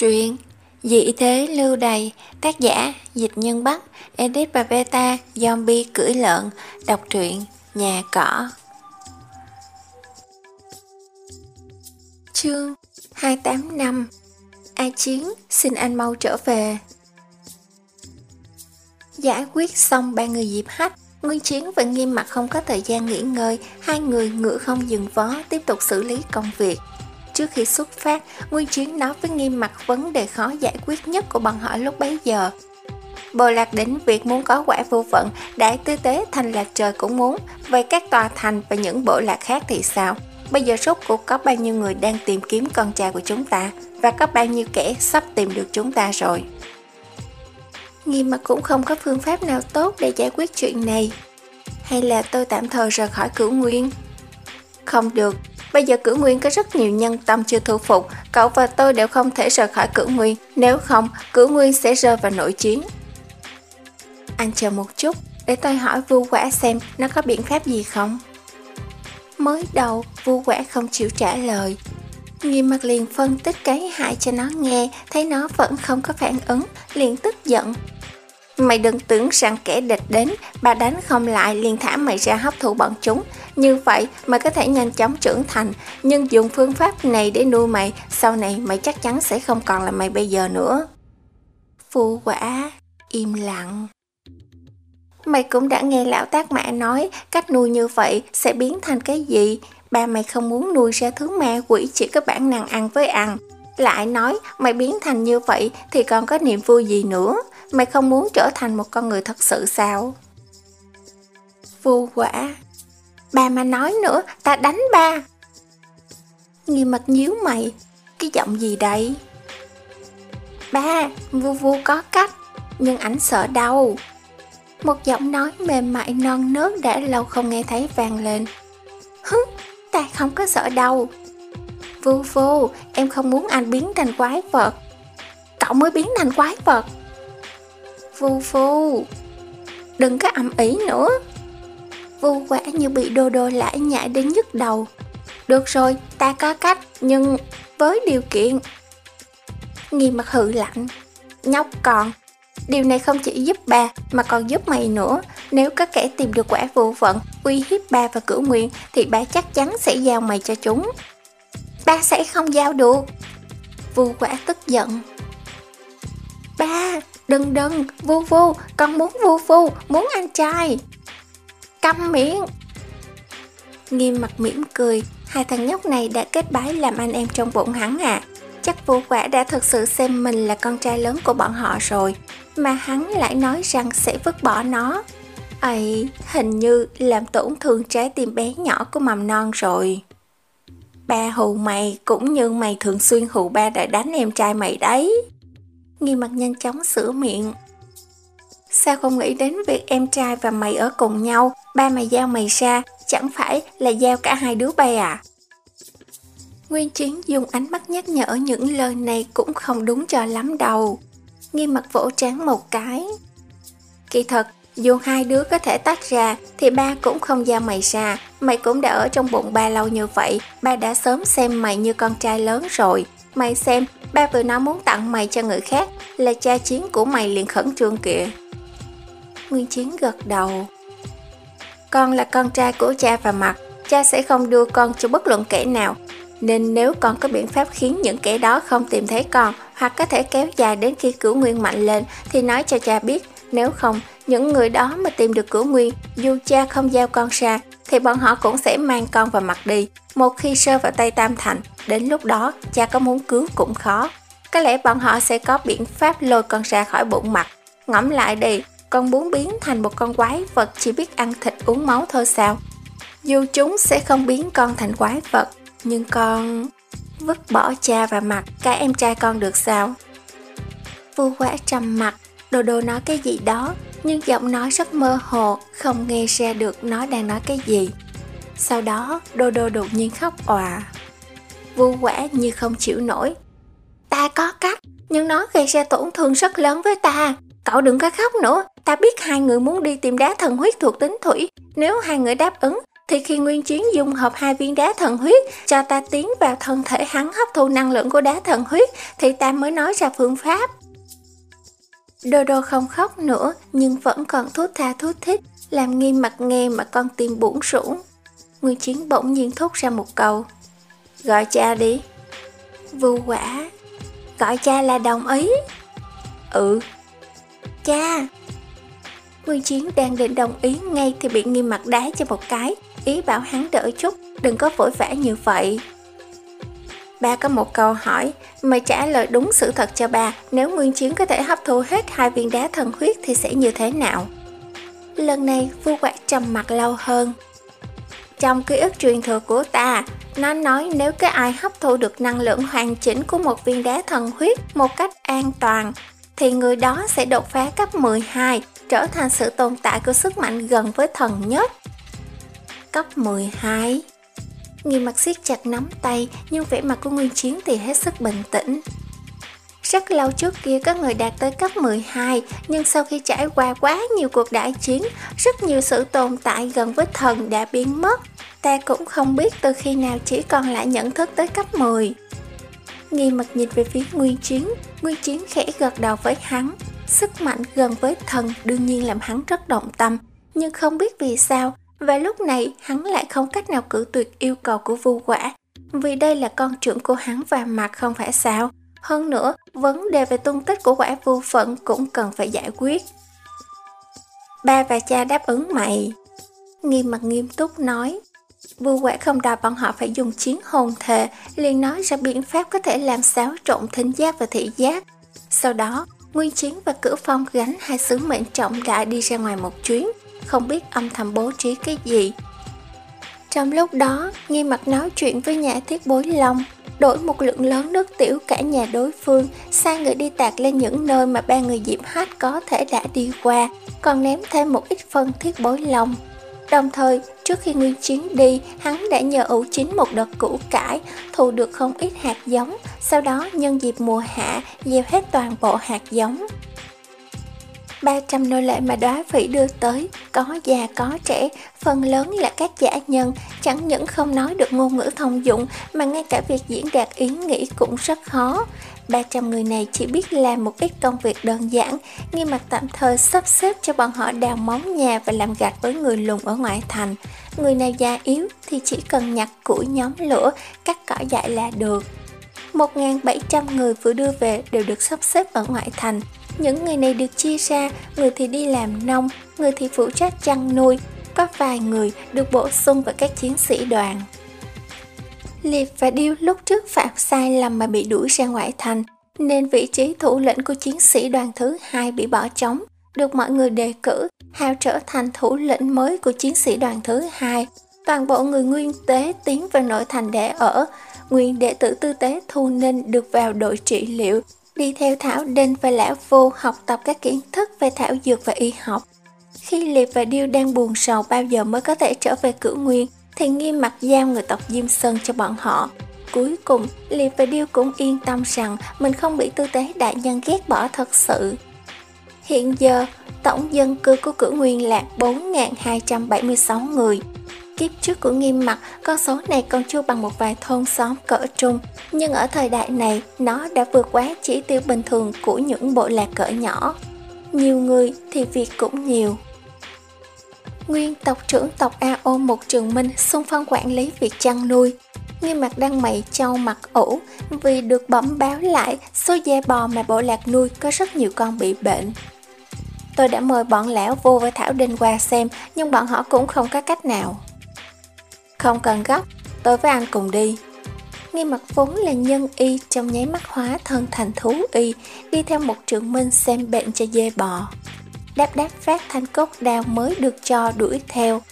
Truyện Dị thế, lưu đầy Tác giả, Dịch Nhân Bắc Edit và Beta Zombie cưỡi lợn, Đọc truyện Nhà cỏ. Chương 285 A Chiến xin anh mau trở về. Giải quyết xong ba người dịp hách, Nguyên Chiến và Nghiêm mặt không có thời gian nghỉ ngơi, Hai người ngựa không dừng vó Tiếp tục xử lý công việc. Trước khi xuất phát, Nguyên Chiến nói với nghiêm mặt vấn đề khó giải quyết nhất của bọn họ lúc bấy giờ. Bồ lạc đỉnh việc muốn có quả vô vận, đại tư tế thành lạc trời cũng muốn, vậy các tòa thành và những bộ lạc khác thì sao? Bây giờ rốt cuộc có bao nhiêu người đang tìm kiếm con trai của chúng ta, và có bao nhiêu kẻ sắp tìm được chúng ta rồi. Nghiêm mặt cũng không có phương pháp nào tốt để giải quyết chuyện này. Hay là tôi tạm thời rời khỏi cửu nguyên? Không được, Bây giờ cử nguyên có rất nhiều nhân tâm chưa thu phục, cậu và tôi đều không thể rời khỏi cử nguyên, nếu không, cử nguyên sẽ rơi vào nội chiến. Anh chờ một chút, để tôi hỏi vu quả xem nó có biện pháp gì không. Mới đầu, vu quả không chịu trả lời. Nghiêm mặt liền phân tích cái hại cho nó nghe, thấy nó vẫn không có phản ứng, liền tức giận. Mày đừng tưởng rằng kẻ địch đến, bà đánh không lại liền thả mày ra hấp thụ bọn chúng, như vậy mày có thể nhanh chóng trưởng thành, nhưng dùng phương pháp này để nuôi mày, sau này mày chắc chắn sẽ không còn là mày bây giờ nữa. Phu quả, im lặng. Mày cũng đã nghe lão tác mã nói cách nuôi như vậy sẽ biến thành cái gì. Ba mày không muốn nuôi ra thứ ma quỷ chỉ có bản năng ăn với ăn. Lại nói mày biến thành như vậy thì còn có niềm vui gì nữa. Mày không muốn trở thành một con người thật sự sao? Vô quả Bà mà nói nữa, ta đánh ba. nghi mặt nhíu mày, cái giọng gì đây? Ba, vu vu có cách, nhưng ảnh sợ đau. Một giọng nói mềm mại non nớt đã lâu không nghe thấy vang lên. Hứ, ta không có sợ đâu. Vu vu, em không muốn anh biến thành quái vật. Cậu mới biến thành quái vật. Vu vu, đừng có ầm ĩ nữa Vu quả như bị đô đô lãi nhại đến nhức đầu. Được rồi, ta có cách, nhưng với điều kiện. Nghi mặt hự lạnh. Nhóc còn, điều này không chỉ giúp bà mà còn giúp mày nữa. Nếu có kẻ tìm được quả vụ vận, uy hiếp bà và cửu nguyện thì bà chắc chắn sẽ giao mày cho chúng. Ba sẽ không giao được. Vu quả tức giận. Ba, đừng đừng, vu vu, con muốn vu vu, muốn anh trai. Câm miệng. Nghiêm mặt mỉm cười. Hai thằng nhóc này đã kết bái làm anh em trong bụng hắn à. Chắc vô quả đã thực sự xem mình là con trai lớn của bọn họ rồi. Mà hắn lại nói rằng sẽ vứt bỏ nó. Ấy hình như làm tổn thương trái tim bé nhỏ của mầm non rồi. Ba hù mày cũng như mày thường xuyên hù ba đã đánh em trai mày đấy. Nghi mặt nhanh chóng sửa miệng Sao không nghĩ đến việc em trai và mày ở cùng nhau, ba mày giao mày ra, chẳng phải là giao cả hai đứa bay à? Nguyên Chiến dùng ánh mắt nhắc nhở những lời này cũng không đúng cho lắm đâu. Nghi mặt vỗ trán một cái. Kỳ thật, dù hai đứa có thể tách ra thì ba cũng không giao mày ra. Mày cũng đã ở trong bụng ba lâu như vậy, ba đã sớm xem mày như con trai lớn rồi. Mày xem, ba vừa nói muốn tặng mày cho người khác là cha chiến của mày liền khẩn trương kìa. Nguyên Chiến gật đầu. Con là con trai của cha và mặt, cha sẽ không đưa con cho bất luận kẻ nào. Nên nếu con có biện pháp khiến những kẻ đó không tìm thấy con hoặc có thể kéo dài đến khi cửu nguyên mạnh lên thì nói cho cha biết. Nếu không, những người đó mà tìm được cửa nguyên, dù cha không giao con ra, thì bọn họ cũng sẽ mang con vào mặt đi. Một khi sơ vào tay Tam Thành, đến lúc đó cha có muốn cứu cũng khó. Có lẽ bọn họ sẽ có biện pháp lôi con ra khỏi bụng mặt. Ngẫm lại đi, con muốn biến thành một con quái vật chỉ biết ăn thịt uống máu thôi sao? Dù chúng sẽ không biến con thành quái vật, nhưng con vứt bỏ cha và mặt cái em trai con được sao? vua quả trầm mặt, đồ đồ nói cái gì đó, nhưng giọng nói rất mơ hồ, không nghe ra được nó đang nói cái gì. Sau đó, đô đô đột nhiên khóc òa. Vu quả như không chịu nổi. Ta có cách, nhưng nó gây ra tổn thương rất lớn với ta. Cậu đừng có khóc nữa, ta biết hai người muốn đi tìm đá thần huyết thuộc tính thủy. Nếu hai người đáp ứng, thì khi Nguyên Chiến dùng hợp hai viên đá thần huyết cho ta tiến vào thân thể hắn hấp thu năng lượng của đá thần huyết thì ta mới nói ra phương pháp. Đô đô không khóc nữa nhưng vẫn còn thút tha thút thích, làm nghiêm mặt nghe mà con tim bủn rũ. Nguyên Chiến bỗng nhiên thốt ra một câu. Gọi cha đi. Vu quả. Gọi cha là đồng ý. Ừ. Cha. Nguyên Chiến đang định đồng ý ngay thì bị nghiêm mặt đá cho một cái, ý bảo hắn đỡ chút, đừng có vội vã như vậy. Ba có một câu hỏi, mời trả lời đúng sự thật cho ba, nếu Nguyên Chiến có thể hấp thu hết hai viên đá thần huyết thì sẽ như thế nào? Lần này, vua quạt trầm mặt lâu hơn. Trong ký ức truyền thừa của ta, nó nói nếu cái ai hấp thu được năng lượng hoàn chỉnh của một viên đá thần huyết một cách an toàn, thì người đó sẽ đột phá cấp 12, trở thành sự tồn tại của sức mạnh gần với thần nhất. Cấp 12 Nghiêm mặt siết chặt nắm tay, nhưng vẻ mặt của Nguyên Chiến thì hết sức bình tĩnh. Rất lâu trước kia có người đạt tới cấp 12, nhưng sau khi trải qua quá nhiều cuộc đại chiến, rất nhiều sự tồn tại gần với thần đã biến mất. Ta cũng không biết từ khi nào chỉ còn lại nhận thức tới cấp 10. Nghi mặt nhìn về phía Nguyên Chiến, Nguyên Chiến khẽ gật đầu với hắn. Sức mạnh gần với thần đương nhiên làm hắn rất động tâm, nhưng không biết vì sao, và lúc này hắn lại không cách nào cử tuyệt yêu cầu của vu quả. Vì đây là con trưởng của hắn và mặt không phải sao. Hơn nữa, vấn đề về tung tích của quả vô phận cũng cần phải giải quyết. Ba và cha đáp ứng mày. Nghiêm mặt nghiêm túc nói. Vu quả không đòi bọn họ phải dùng chiến hồn thề, liền nói ra biện pháp có thể làm xáo trộn thính giác và thị giác. Sau đó, Nguyên Chiến và Cửu Phong gánh hai sứ mệnh trọng đại đi ra ngoài một chuyến, không biết âm thầm bố trí cái gì. Trong lúc đó, nghi mặt nói chuyện với nhà thiết bối long, đổi một lượng lớn nước tiểu cả nhà đối phương, sai người đi tạc lên những nơi mà ba người diễm hát có thể đã đi qua, còn ném thêm một ít phân thiết bối long. Đồng thời, trước khi Nguyên Chiến đi, hắn đã nhờ ủ chín một đợt củ cải, thu được không ít hạt giống, sau đó nhân dịp mùa hạ, gieo hết toàn bộ hạt giống. 300 nô lệ mà đoá phỉ đưa tới, có già có trẻ, phần lớn là các giả nhân, chẳng những không nói được ngôn ngữ thông dụng mà ngay cả việc diễn đạt ý nghĩ cũng rất khó. 300 người này chỉ biết làm một ít công việc đơn giản, nghiêm mặt tạm thời sắp xếp cho bọn họ đào móng nhà và làm gạch với người lùn ở ngoại thành. Người nào già yếu thì chỉ cần nhặt củi nhóm lửa, cắt cỏ dại là được. 1.700 người vừa đưa về đều được sắp xếp ở ngoại thành. Những người này được chia ra, người thì đi làm nông, người thì phụ trách chăn nuôi, có vài người được bổ sung vào các chiến sĩ đoàn. Liệp và Điêu lúc trước phạm sai lầm mà bị đuổi ra ngoại thành, nên vị trí thủ lĩnh của chiến sĩ đoàn thứ hai bị bỏ trống, được mọi người đề cử, Hào trở thành thủ lĩnh mới của chiến sĩ đoàn thứ hai. Toàn bộ người nguyên tế tiến vào nội thành để ở, nguyên đệ tử tư tế Thu Ninh được vào đội trị liệu, đi theo Thảo Đinh và Lão Vô học tập các kiến thức về thảo dược và y học. Khi Liệp và Điêu đang buồn sầu bao giờ mới có thể trở về cửu nguyên, thì nghiêm mặt giao người tộc Diêm Sơn cho bọn họ. Cuối cùng, Liệp và Điêu cũng yên tâm rằng mình không bị tư tế đại nhân ghét bỏ thật sự. Hiện giờ, tổng dân cư của cửu nguyên là 4.276 người. Kiếp trước của nghiêm mặt, con số này còn chưa bằng một vài thôn xóm cỡ trung, nhưng ở thời đại này, nó đã vượt quá chỉ tiêu bình thường của những bộ lạc cỡ nhỏ. Nhiều người thì việc cũng nhiều. Nguyên tộc trưởng tộc AO một trường minh xung phong quản lý việc chăn nuôi. Nghiêm mặt đang mày trâu mặt ủ vì được bẩm báo lại số dê bò mà bộ lạc nuôi có rất nhiều con bị bệnh. Tôi đã mời bọn lão vô với Thảo Đinh qua xem nhưng bọn họ cũng không có cách nào. Không cần gấp, tôi với anh cùng đi. Nghiêm mặt vốn là nhân y trong nháy mắt hóa thân thành thú y, đi theo một trưởng minh xem bệnh cho dê bò đáp đáp phát thanh cốt đao mới được cho đuổi theo.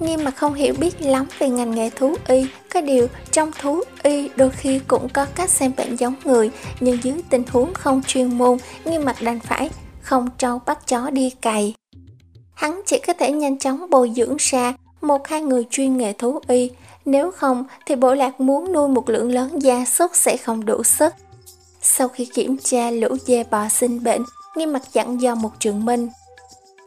Nghiêm mà không hiểu biết lắm về ngành nghề thú y, có điều trong thú y đôi khi cũng có cách xem bệnh giống người, nhưng dưới tình huống không chuyên môn, nghiêm mặt đành phải không trâu bắt chó đi cày. Hắn chỉ có thể nhanh chóng bồi dưỡng ra một hai người chuyên nghề thú y, nếu không thì bộ lạc muốn nuôi một lượng lớn gia súc sẽ không đủ sức. Sau khi kiểm tra lũ dê bò sinh bệnh, nghiêm mặt dặn dò một trường minh.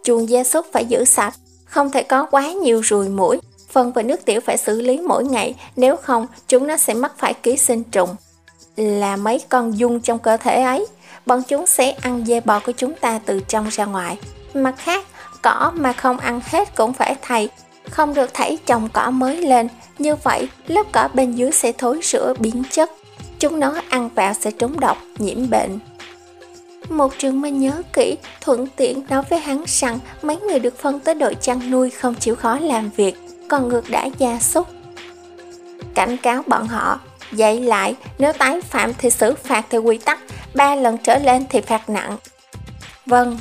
Chuồng gia súc phải giữ sạch, không thể có quá nhiều ruồi mũi, Phân và nước tiểu phải xử lý mỗi ngày, nếu không chúng nó sẽ mắc phải ký sinh trùng. Là mấy con dung trong cơ thể ấy, bọn chúng sẽ ăn dê bò của chúng ta từ trong ra ngoài. Mặt khác, cỏ mà không ăn hết cũng phải thay không được thảy trồng cỏ mới lên, như vậy lớp cỏ bên dưới sẽ thối rữa biến chất. Chúng nó ăn vào sẽ trúng độc, nhiễm bệnh. Một trường minh nhớ kỹ, thuận tiện nói với hắn rằng mấy người được phân tới đội chăn nuôi không chịu khó làm việc, còn ngược đã gia súc. Cảnh cáo bọn họ, dạy lại nếu tái phạm thì xử phạt theo quy tắc, ba lần trở lên thì phạt nặng. Vâng.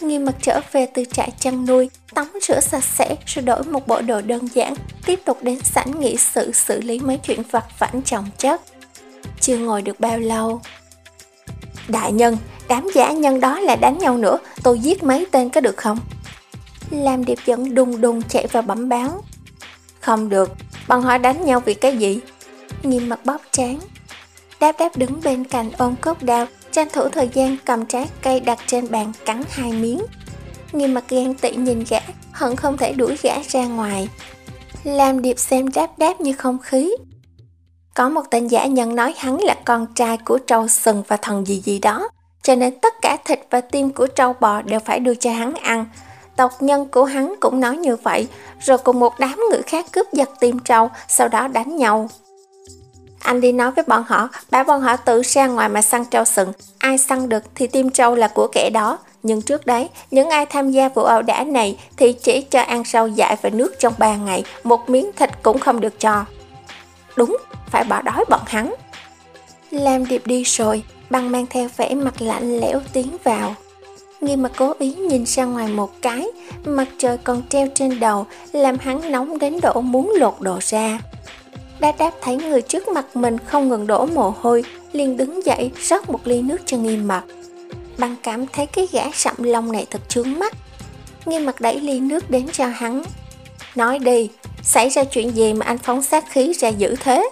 Nghi mật trở về từ trại chăn nuôi, tắm rửa sạch sẽ rồi đổi một bộ đồ đơn giản, tiếp tục đến sảnh nghị sự xử lý mấy chuyện vặt vãnh trọng chất. Chưa ngồi được bao lâu, Đại nhân, đám giả nhân đó là đánh nhau nữa, tôi giết mấy tên có được không? Lam Điệp dẫn đùng đùng chạy vào bẩm báo. Không được, bọn họ đánh nhau vì cái gì? Nghiêm mặt bóp trán. Đáp đáp đứng bên cạnh ôm cốt đao, tranh thủ thời gian cầm trái cây đặt trên bàn cắn hai miếng. Nghiêm mặt ghen tị nhìn gã, hận không thể đuổi gã ra ngoài. Lam Điệp xem đáp đáp như không khí, có một tên giả nhân nói hắn là con trai của trâu sừng và thần gì gì đó, cho nên tất cả thịt và tim của trâu bò đều phải đưa cho hắn ăn. Tộc nhân của hắn cũng nói như vậy, rồi cùng một đám người khác cướp giật tim trâu, sau đó đánh nhau. Anh đi nói với bọn họ, bảo bọn họ tự ra ngoài mà săn trâu sừng, ai săn được thì tim trâu là của kẻ đó. Nhưng trước đấy, những ai tham gia vụ ẩu đả này thì chỉ cho ăn rau dại và nước trong 3 ngày, một miếng thịt cũng không được cho. Đúng, phải bỏ đói bọn hắn. Lam Điệp đi rồi, băng mang theo vẻ mặt lạnh lẽo tiến vào. Nghi mà cố ý nhìn ra ngoài một cái, mặt trời còn treo trên đầu, làm hắn nóng đến độ muốn lột đồ ra. Đá đáp thấy người trước mặt mình không ngừng đổ mồ hôi, liền đứng dậy rót một ly nước cho nghi mặt. Băng cảm thấy cái gã sậm lông này thật chướng mắt. Nghi mặt đẩy ly nước đến cho hắn. Nói đi, xảy ra chuyện gì mà anh phóng sát khí ra dữ thế?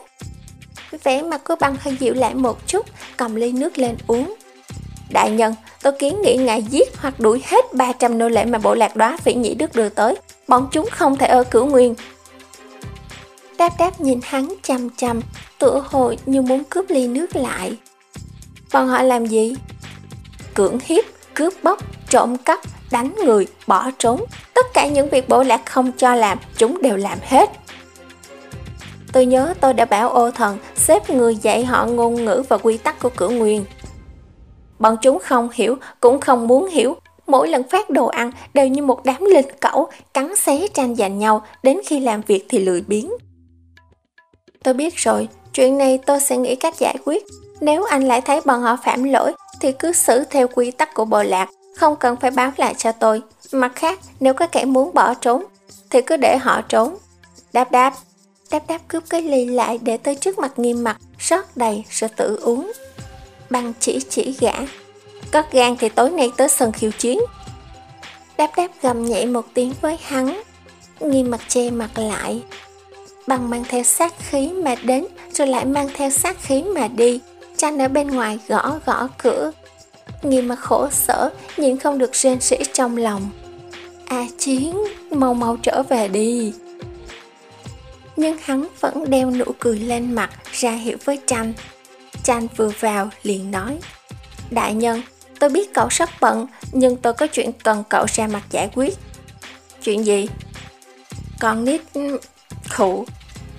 Vẻ mặt của băng hơi dịu lại một chút, cầm ly nước lên uống. Đại nhân, tôi kiến nghị ngài giết hoặc đuổi hết 300 nô lệ mà bộ lạc đó phỉ nhĩ đức đưa tới. Bọn chúng không thể ở cửu nguyên. Đáp đáp nhìn hắn chăm chăm, tựa hồ như muốn cướp ly nước lại. Bọn họ làm gì? Cưỡng hiếp, cướp bóc, trộm cắp, đánh người, bỏ trốn. Tất cả những việc bộ lạc không cho làm, chúng đều làm hết. Tôi nhớ tôi đã bảo ô thần xếp người dạy họ ngôn ngữ và quy tắc của cửa nguyên. Bọn chúng không hiểu, cũng không muốn hiểu. Mỗi lần phát đồ ăn đều như một đám linh cẩu, cắn xé tranh giành nhau, đến khi làm việc thì lười biếng. Tôi biết rồi, chuyện này tôi sẽ nghĩ cách giải quyết. Nếu anh lại thấy bọn họ phạm lỗi, thì cứ xử theo quy tắc của bộ lạc, không cần phải báo lại cho tôi. Mặt khác, nếu có kẻ muốn bỏ trốn, thì cứ để họ trốn. Đáp đáp, Đáp đáp cướp cái ly lại để tới trước mặt nghiêm mặt, rót đầy rồi tự uống. bằng chỉ chỉ gã. Có gan thì tối nay tới sân khiêu chiến. Đáp đáp gầm nhẹ một tiếng với hắn. Nghiêm mặt che mặt lại. bằng mang theo sát khí mà đến rồi lại mang theo sát khí mà đi. Tranh ở bên ngoài gõ gõ cửa. Nghiêm mà khổ sở, nhìn không được rên rỉ trong lòng. A Chiến, mau mau trở về đi nhưng hắn vẫn đeo nụ cười lên mặt ra hiệu với tranh. Tranh vừa vào liền nói, Đại nhân, tôi biết cậu rất bận, nhưng tôi có chuyện cần cậu ra mặt giải quyết. Chuyện gì? Con nít... khủ.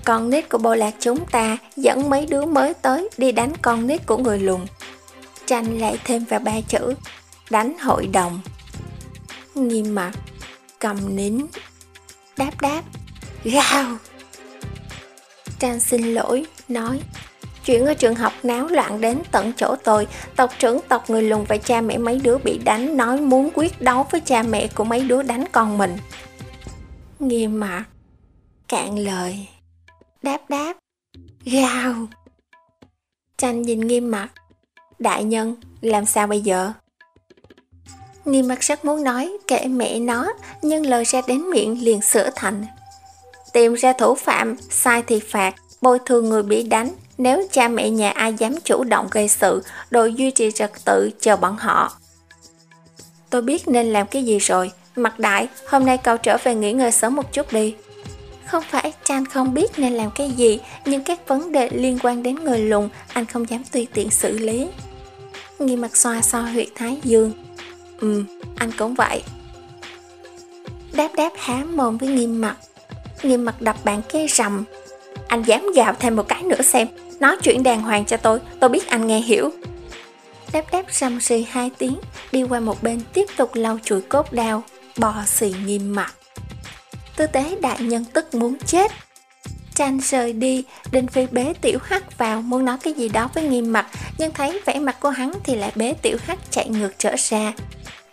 Con nít của bộ lạc chúng ta dẫn mấy đứa mới tới đi đánh con nít của người lùn. Tranh lại thêm vào ba chữ, đánh hội đồng. Nghiêm mặt, cầm nín, đáp đáp, gào. Trang xin lỗi, nói Chuyện ở trường học náo loạn đến tận chỗ tôi Tộc trưởng tộc người lùn và cha mẹ mấy đứa bị đánh Nói muốn quyết đấu với cha mẹ của mấy đứa đánh con mình Nghiêm mặt Cạn lời Đáp đáp Gào Tranh nhìn nghiêm mặt Đại nhân, làm sao bây giờ? Nghiêm mặt rất muốn nói kệ mẹ nó Nhưng lời ra đến miệng liền sửa thành tìm ra thủ phạm, sai thì phạt, bồi thường người bị đánh. Nếu cha mẹ nhà ai dám chủ động gây sự, đội duy trì trật tự chờ bọn họ. Tôi biết nên làm cái gì rồi. Mặt đại, hôm nay cậu trở về nghỉ ngơi sớm một chút đi. Không phải Chan không biết nên làm cái gì, nhưng các vấn đề liên quan đến người lùn anh không dám tùy tiện xử lý. Nghi mặt xoa xoa huyệt thái dương. Ừ, anh cũng vậy. Đáp đáp há mồm với nghiêm mặt. Nghiêm mặt đập bàn cái rầm. Anh dám gào thêm một cái nữa xem, nói chuyện đàng hoàng cho tôi, tôi biết anh nghe hiểu. Đáp đáp rầm rì hai tiếng, đi qua một bên tiếp tục lau chuỗi cốt đao, bò xì nghiêm mặt. Tư tế đại nhân tức muốn chết. Tranh rời đi, Đinh Phi bế tiểu hắc vào muốn nói cái gì đó với nghiêm mặt, nhưng thấy vẻ mặt của hắn thì lại bế tiểu hắc chạy ngược trở ra.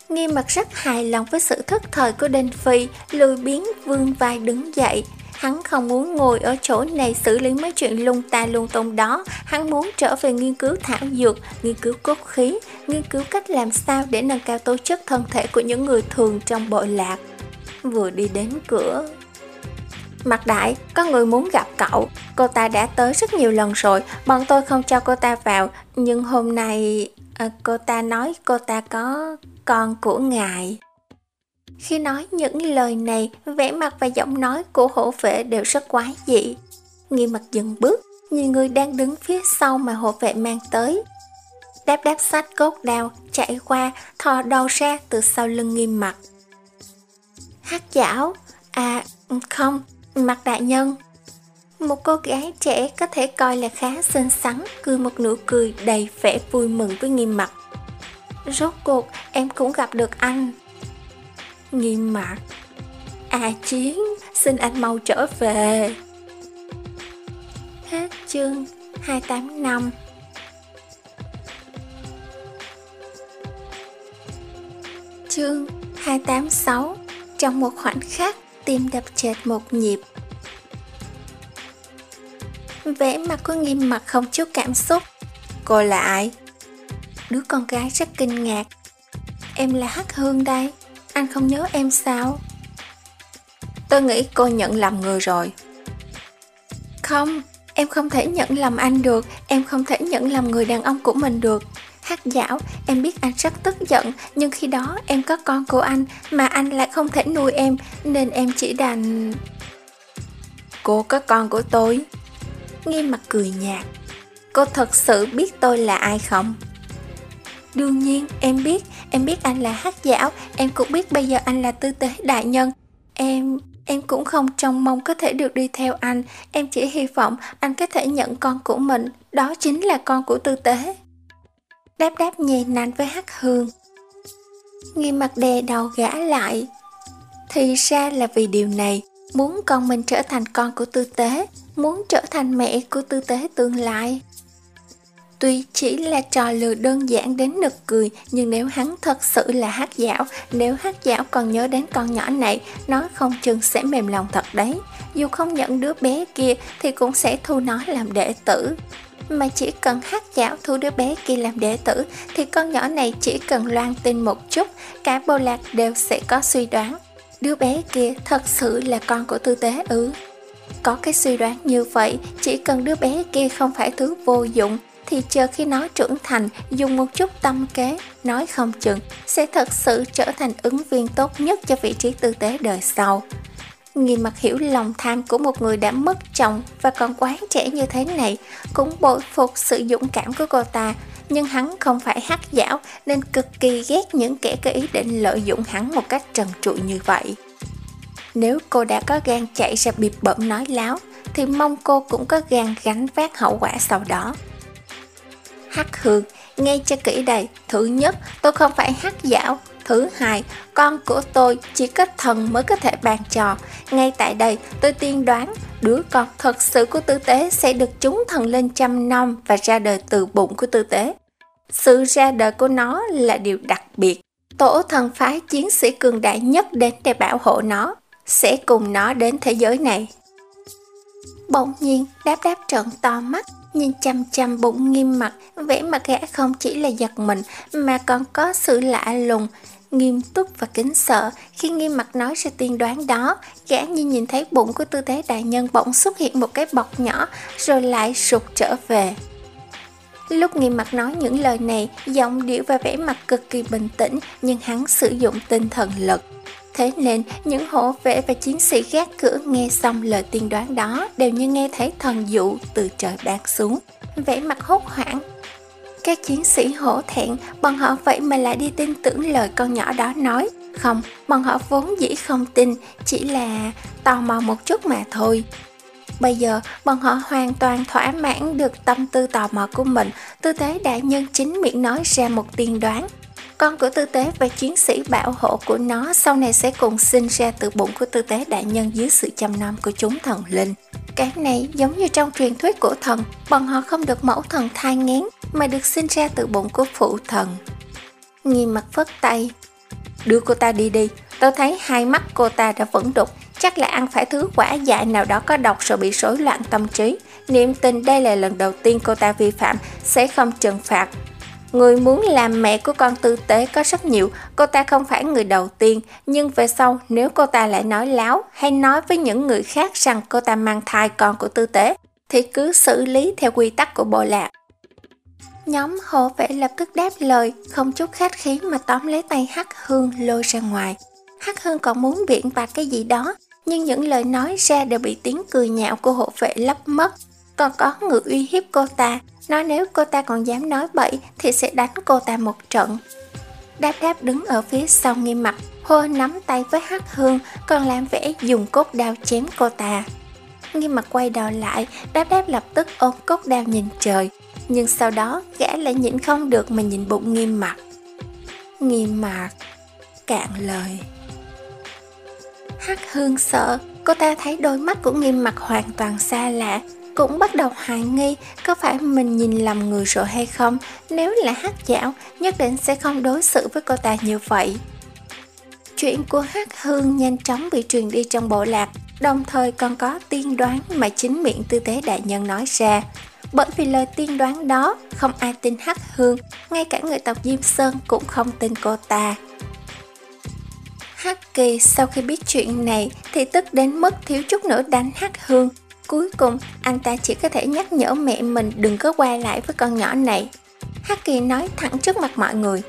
Nghiêm mặt rất hài lòng với sự thức thời của Đinh Phi, lùi biến vương vai đứng dậy. Hắn không muốn ngồi ở chỗ này xử lý mấy chuyện lung ta lung tung đó, hắn muốn trở về nghiên cứu thảo dược, nghiên cứu cốt khí, nghiên cứu cách làm sao để nâng cao tố chất thân thể của những người thường trong bộ lạc vừa đi đến cửa. Mặt đại, có người muốn gặp cậu, cô ta đã tới rất nhiều lần rồi, bọn tôi không cho cô ta vào, nhưng hôm nay à, cô ta nói cô ta có con của ngài. Khi nói những lời này, vẻ mặt và giọng nói của hổ vệ đều rất quái dị. Nghi mặt dừng bước, nhìn người đang đứng phía sau mà hộ vệ mang tới. Đáp đáp sách cốt đao, chạy qua, thò đầu ra từ sau lưng nghiêm mặt hát chảo À không, mặt đại nhân. Một cô gái trẻ có thể coi là khá xinh xắn Cười một nụ cười đầy vẻ vui mừng với nghiêm mặt Rốt cuộc em cũng gặp được anh. Nghiêm mặt À Chiến, xin anh mau trở về. Hết chương 285 Chương 286 trong một khoảnh khắc, tim đập chệt một nhịp. Vẻ mặt của nghiêm mặt không chút cảm xúc. Cô là ai? Đứa con gái rất kinh ngạc. Em là Hắc Hương đây, anh không nhớ em sao? Tôi nghĩ cô nhận lầm người rồi. Không, em không thể nhận lầm anh được, em không thể nhận lầm người đàn ông của mình được. Hắc dảo, em biết anh rất tức giận, nhưng khi đó em có con của anh, mà anh lại không thể nuôi em, nên em chỉ đành... Cô có con của tôi. Nghiêm mặt cười nhạt. Cô thật sự biết tôi là ai không? Đương nhiên, em biết, em biết anh là Hắc dảo, em cũng biết bây giờ anh là tư tế đại nhân. Em, em cũng không trông mong có thể được đi theo anh, em chỉ hy vọng anh có thể nhận con của mình, đó chính là con của tư tế đáp đáp nhẹ nành với hắc hương. Nghi mặt đè đầu gã lại. Thì ra là vì điều này, muốn con mình trở thành con của tư tế, muốn trở thành mẹ của tư tế tương lai. Tuy chỉ là trò lừa đơn giản đến nực cười, nhưng nếu hắn thật sự là hát dạo, nếu hát dạo còn nhớ đến con nhỏ này, nó không chừng sẽ mềm lòng thật đấy. Dù không nhận đứa bé kia thì cũng sẽ thu nó làm đệ tử mà chỉ cần hát giáo thu đứa bé kia làm đệ tử thì con nhỏ này chỉ cần loan tin một chút, cả bộ lạc đều sẽ có suy đoán. Đứa bé kia thật sự là con của tư tế ư. Có cái suy đoán như vậy, chỉ cần đứa bé kia không phải thứ vô dụng, thì chờ khi nó trưởng thành dùng một chút tâm kế, nói không chừng, sẽ thật sự trở thành ứng viên tốt nhất cho vị trí tư tế đời sau. Nhìn mặt hiểu lòng tham của một người đã mất chồng và còn quá trẻ như thế này, cũng bội phục sự dũng cảm của cô ta, nhưng hắn không phải hắc giảo nên cực kỳ ghét những kẻ có ý định lợi dụng hắn một cách trần trụi như vậy. Nếu cô đã có gan chạy ra bịp bợm nói láo, thì mong cô cũng có gan gánh vác hậu quả sau đó. Hắc hương, nghe cho kỹ đây, thứ nhất, tôi không phải hắc giảo, Thứ hai, con của tôi chỉ có thần mới có thể bàn trò. Ngay tại đây, tôi tiên đoán đứa con thật sự của tư tế sẽ được chúng thần lên trăm năm và ra đời từ bụng của tư tế. Sự ra đời của nó là điều đặc biệt. Tổ thần phái chiến sĩ cường đại nhất đến để bảo hộ nó, sẽ cùng nó đến thế giới này. Bỗng nhiên, đáp đáp trợn to mắt, nhìn chăm chăm bụng nghiêm mặt, vẻ mặt gã không chỉ là giật mình mà còn có sự lạ lùng, nghiêm túc và kính sợ. Khi nghiêm mặt nói sự tiên đoán đó, gã như nhìn thấy bụng của tư thế đại nhân bỗng xuất hiện một cái bọc nhỏ rồi lại sụt trở về. Lúc nghiêm mặt nói những lời này, giọng điệu và vẻ mặt cực kỳ bình tĩnh nhưng hắn sử dụng tinh thần lực. Thế nên những hộ vệ và chiến sĩ gác cửa nghe xong lời tiên đoán đó đều như nghe thấy thần dụ từ trời ban xuống, vẻ mặt hốt hoảng. Các chiến sĩ hổ thẹn, bọn họ vậy mà lại đi tin tưởng lời con nhỏ đó nói. Không, bọn họ vốn dĩ không tin, chỉ là tò mò một chút mà thôi. Bây giờ, bọn họ hoàn toàn thỏa mãn được tâm tư tò mò của mình, tư thế đại nhân chính miệng nói ra một tiên đoán. Con của tư tế và chiến sĩ bảo hộ của nó sau này sẽ cùng sinh ra từ bụng của tư tế đại nhân dưới sự chăm nom của chúng thần linh. Cái này giống như trong truyền thuyết của thần, bọn họ không được mẫu thần thai ngén mà được sinh ra từ bụng của phụ thần. Nghi mặt phất tay, đưa cô ta đi đi, tôi thấy hai mắt cô ta đã vẫn đục, chắc là ăn phải thứ quả dại nào đó có độc rồi bị rối loạn tâm trí. Niệm tin đây là lần đầu tiên cô ta vi phạm, sẽ không trừng phạt. Người muốn làm mẹ của con tư tế có rất nhiều, cô ta không phải người đầu tiên, nhưng về sau nếu cô ta lại nói láo hay nói với những người khác rằng cô ta mang thai con của tư tế, thì cứ xử lý theo quy tắc của bộ lạc. Nhóm hộ vệ lập tức đáp lời, không chút khách khí mà tóm lấy tay Hắc Hương lôi ra ngoài. Hắc Hương còn muốn biện bạch cái gì đó, nhưng những lời nói ra đều bị tiếng cười nhạo của hộ vệ lấp mất. Còn có người uy hiếp cô ta, nói nếu cô ta còn dám nói bậy thì sẽ đánh cô ta một trận. Đáp đáp đứng ở phía sau nghiêm mặt, hô nắm tay với Hắc Hương, còn làm vẻ dùng cốt đao chém cô ta. Nghiêm mặt quay đầu lại, đáp đáp lập tức ôm cốt đao nhìn trời, nhưng sau đó gã lại nhịn không được mà nhìn bụng nghiêm mặt. Nghiêm mặt, cạn lời. Hắc Hương sợ, cô ta thấy đôi mắt của nghiêm mặt hoàn toàn xa lạ, cũng bắt đầu hoài nghi có phải mình nhìn lầm người rồi hay không, nếu là hắc dạo nhất định sẽ không đối xử với cô ta như vậy. Chuyện của hắc hương nhanh chóng bị truyền đi trong bộ lạc, đồng thời còn có tiên đoán mà chính miệng tư tế đại nhân nói ra. Bởi vì lời tiên đoán đó, không ai tin hắc hương, ngay cả người tộc Diêm Sơn cũng không tin cô ta. Hắc Kỳ sau khi biết chuyện này thì tức đến mức thiếu chút nữa đánh Hắc Hương. Cuối cùng, anh ta chỉ có thể nhắc nhở mẹ mình đừng có qua lại với con nhỏ này. Hắc Kỳ nói thẳng trước mặt mọi người.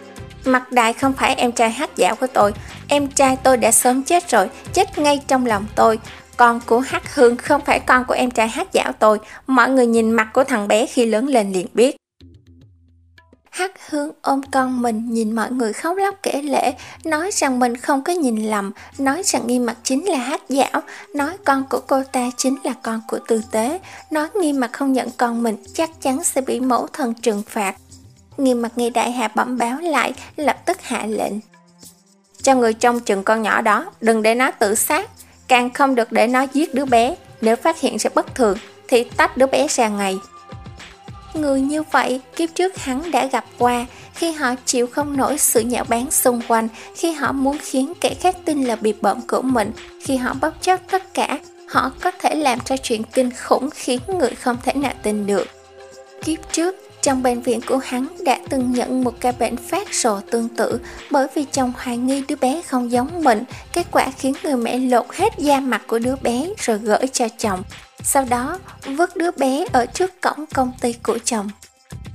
Mặt đại không phải em trai Hắc Dạo của tôi, em trai tôi đã sớm chết rồi, chết ngay trong lòng tôi. Con của Hắc Hương không phải con của em trai Hắc Dạo tôi, mọi người nhìn mặt của thằng bé khi lớn lên liền biết. Hắc Hương ôm con mình nhìn mọi người khóc lóc kể lễ, nói rằng mình không có nhìn lầm, nói rằng nghi mặt chính là Hắc Dảo, nói con của cô ta chính là con của Tư Tế, nói nghi mặt không nhận con mình chắc chắn sẽ bị mẫu thần trừng phạt. Nghi mặt nghe đại hạ bẩm báo lại, lập tức hạ lệnh. Cho người trông chừng con nhỏ đó, đừng để nó tự sát, càng không được để nó giết đứa bé, nếu phát hiện sẽ bất thường thì tách đứa bé ra ngày. Người như vậy kiếp trước hắn đã gặp qua khi họ chịu không nổi sự nhạo báng xung quanh, khi họ muốn khiến kẻ khác tin là bị bợm của mình, khi họ bóc chấp tất cả, họ có thể làm ra chuyện kinh khủng khiến người không thể nào tin được. Kiếp trước, trong bệnh viện của hắn đã từng nhận một ca bệnh phát sổ tương tự bởi vì chồng hoài nghi đứa bé không giống mình, kết quả khiến người mẹ lột hết da mặt của đứa bé rồi gửi cho chồng. Sau đó, vứt đứa bé ở trước cổng công ty của chồng.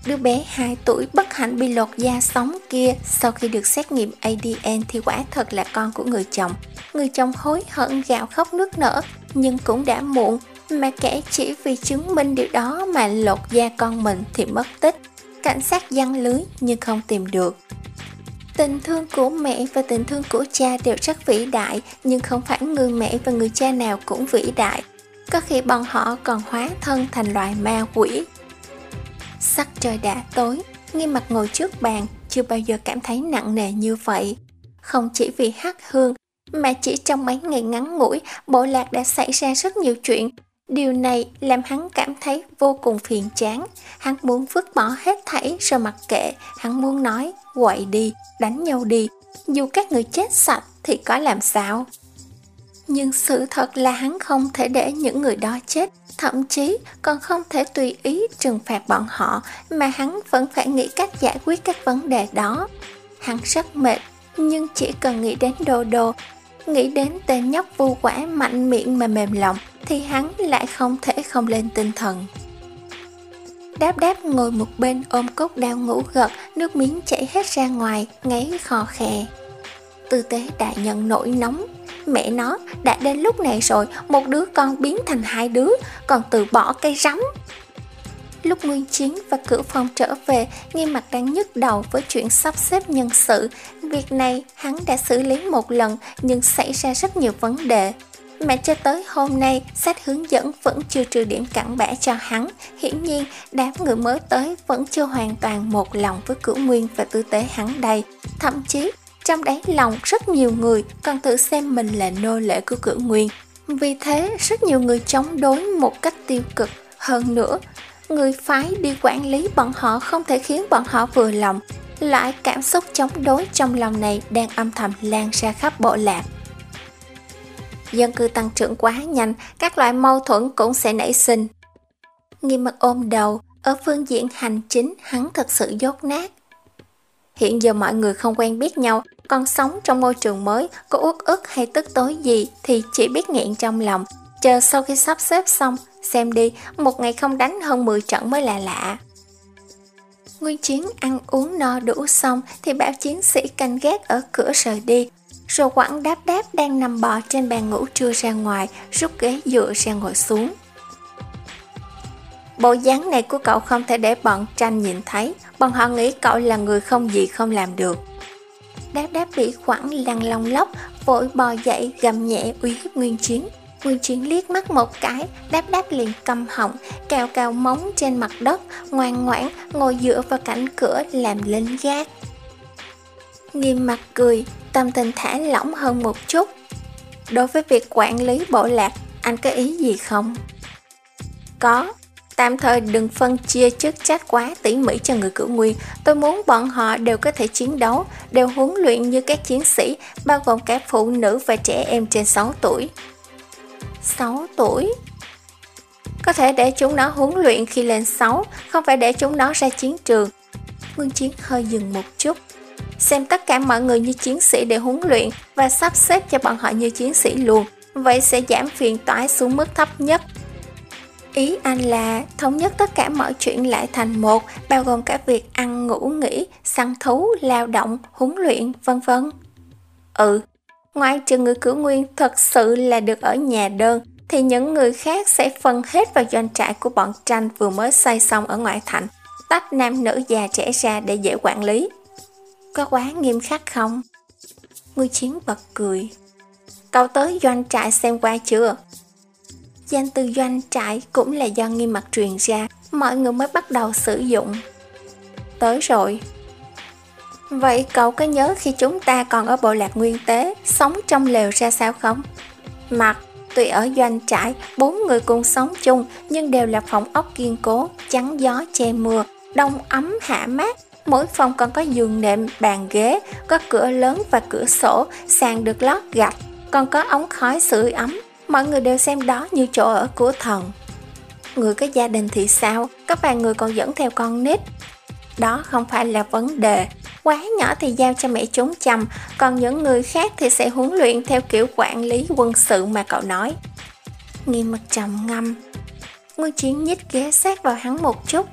Đứa bé 2 tuổi bất hạnh bị lột da sống kia sau khi được xét nghiệm ADN thì quả thật là con của người chồng. Người chồng hối hận gạo khóc nước nở nhưng cũng đã muộn mà kẻ chỉ vì chứng minh điều đó mà lột da con mình thì mất tích. Cảnh sát giăng lưới nhưng không tìm được. Tình thương của mẹ và tình thương của cha đều rất vĩ đại nhưng không phải người mẹ và người cha nào cũng vĩ đại có khi bọn họ còn hóa thân thành loài ma quỷ. Sắc trời đã tối, nghiêm mặt ngồi trước bàn, chưa bao giờ cảm thấy nặng nề như vậy. Không chỉ vì hát hương, mà chỉ trong mấy ngày ngắn ngủi, bộ lạc đã xảy ra rất nhiều chuyện. Điều này làm hắn cảm thấy vô cùng phiền chán. Hắn muốn vứt bỏ hết thảy rồi mặc kệ. Hắn muốn nói, quậy đi, đánh nhau đi. Dù các người chết sạch thì có làm sao? Nhưng sự thật là hắn không thể để những người đó chết, thậm chí còn không thể tùy ý trừng phạt bọn họ, mà hắn vẫn phải nghĩ cách giải quyết các vấn đề đó. Hắn rất mệt, nhưng chỉ cần nghĩ đến đồ đồ, nghĩ đến tên nhóc vu quả mạnh miệng mà mềm lòng, thì hắn lại không thể không lên tinh thần. Đáp đáp ngồi một bên ôm cốc đau ngủ gật, nước miếng chảy hết ra ngoài, ngáy khò khè. Tư tế đại nhân nổi nóng Mẹ nó, đã đến lúc này rồi Một đứa con biến thành hai đứa Còn từ bỏ cây rắm Lúc Nguyên Chiến và Cửu Phong trở về, Nghiêm mặt đang nhức đầu với chuyện sắp xếp nhân sự. Việc này hắn đã xử lý một lần nhưng xảy ra rất nhiều vấn đề. Mà cho tới hôm nay, sách hướng dẫn vẫn chưa trừ điểm cặn bã cho hắn. Hiển nhiên, đám người mới tới vẫn chưa hoàn toàn một lòng với cửu nguyên và tư tế hắn đây. Thậm chí, trong đáy lòng rất nhiều người còn tự xem mình là nô lệ của cửa nguyên. Vì thế, rất nhiều người chống đối một cách tiêu cực. Hơn nữa, người phái đi quản lý bọn họ không thể khiến bọn họ vừa lòng. Loại cảm xúc chống đối trong lòng này đang âm thầm lan ra khắp bộ lạc. Dân cư tăng trưởng quá nhanh, các loại mâu thuẫn cũng sẽ nảy sinh. nghi mật ôm đầu, ở phương diện hành chính hắn thật sự dốt nát. Hiện giờ mọi người không quen biết nhau, còn sống trong môi trường mới, có uất ức hay tức tối gì thì chỉ biết nghẹn trong lòng. Chờ sau khi sắp xếp xong, xem đi, một ngày không đánh hơn 10 trận mới là lạ. Nguyên chiến ăn uống no đủ xong thì bảo chiến sĩ canh gác ở cửa rời đi. Rồi quẳng đáp đáp đang nằm bò trên bàn ngủ trưa ra ngoài, rút ghế dựa ra ngồi xuống. Bộ dáng này của cậu không thể để bọn tranh nhìn thấy, bọn họ nghĩ cậu là người không gì không làm được. Đáp đáp bị khoảng lăn long lóc, vội bò dậy gầm nhẹ uy hiếp Nguyên Chiến. Nguyên Chiến liếc mắt một cái, đáp đáp liền cầm họng, cào cào móng trên mặt đất, ngoan ngoãn ngồi dựa vào cạnh cửa làm lính gác. Nghiêm mặt cười, tâm tình thả lỏng hơn một chút. Đối với việc quản lý bộ lạc, anh có ý gì không? Có, tạm thời đừng phân chia chức trách quá tỉ mỉ cho người cử nguyên. Tôi muốn bọn họ đều có thể chiến đấu, đều huấn luyện như các chiến sĩ, bao gồm cả phụ nữ và trẻ em trên 6 tuổi. 6 tuổi Có thể để chúng nó huấn luyện khi lên 6, không phải để chúng nó ra chiến trường. Nguyên Chiến hơi dừng một chút, xem tất cả mọi người như chiến sĩ để huấn luyện và sắp xếp cho bọn họ như chiến sĩ luôn, vậy sẽ giảm phiền toái xuống mức thấp nhất. Ý anh là thống nhất tất cả mọi chuyện lại thành một, bao gồm cả việc ăn ngủ nghỉ, săn thú, lao động, huấn luyện, vân vân. Ừ, ngoại trừ người cử nguyên thật sự là được ở nhà đơn, thì những người khác sẽ phân hết vào doanh trại của bọn tranh vừa mới xây xong ở ngoại thành, tách nam nữ già trẻ ra để dễ quản lý. Có quá nghiêm khắc không? Ngư chiến bật cười. Cậu tới doanh trại xem qua chưa? Danh từ doanh trại cũng là do nghiêm mặt truyền ra, mọi người mới bắt đầu sử dụng. Tới rồi. Vậy cậu có nhớ khi chúng ta còn ở bộ lạc nguyên tế, sống trong lều ra sao không? Mặt, tuy ở doanh trại, bốn người cùng sống chung nhưng đều là phòng ốc kiên cố, chắn gió che mưa, đông ấm hạ mát, Mỗi phòng còn có giường nệm, bàn ghế, có cửa lớn và cửa sổ, sàn được lót gạch, còn có ống khói sưởi ấm. Mọi người đều xem đó như chỗ ở của thần. Người có gia đình thì sao? các bạn người còn dẫn theo con nít. Đó không phải là vấn đề. Quá nhỏ thì giao cho mẹ chúng chăm, còn những người khác thì sẽ huấn luyện theo kiểu quản lý quân sự mà cậu nói. nghi mặt trầm ngâm. Nguyên chiến nhích ghé sát vào hắn một chút,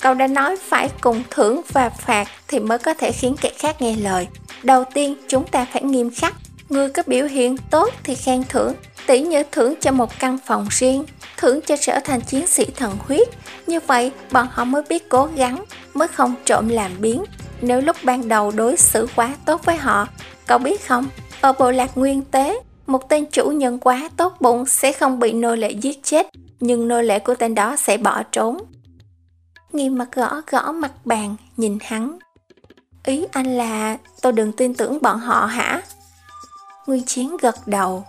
Cậu đã nói phải cùng thưởng và phạt thì mới có thể khiến kẻ khác nghe lời. Đầu tiên, chúng ta phải nghiêm khắc. Người có biểu hiện tốt thì khen thưởng, tỷ như thưởng cho một căn phòng riêng, thưởng cho trở thành chiến sĩ thần huyết. Như vậy, bọn họ mới biết cố gắng, mới không trộm làm biến. Nếu lúc ban đầu đối xử quá tốt với họ, cậu biết không, ở bộ lạc nguyên tế, một tên chủ nhân quá tốt bụng sẽ không bị nô lệ giết chết, nhưng nô lệ của tên đó sẽ bỏ trốn. Nghiêm mặt gõ gõ mặt bàn, nhìn hắn. Ý anh là tôi đừng tin tưởng bọn họ hả? Nguyên Chiến gật đầu.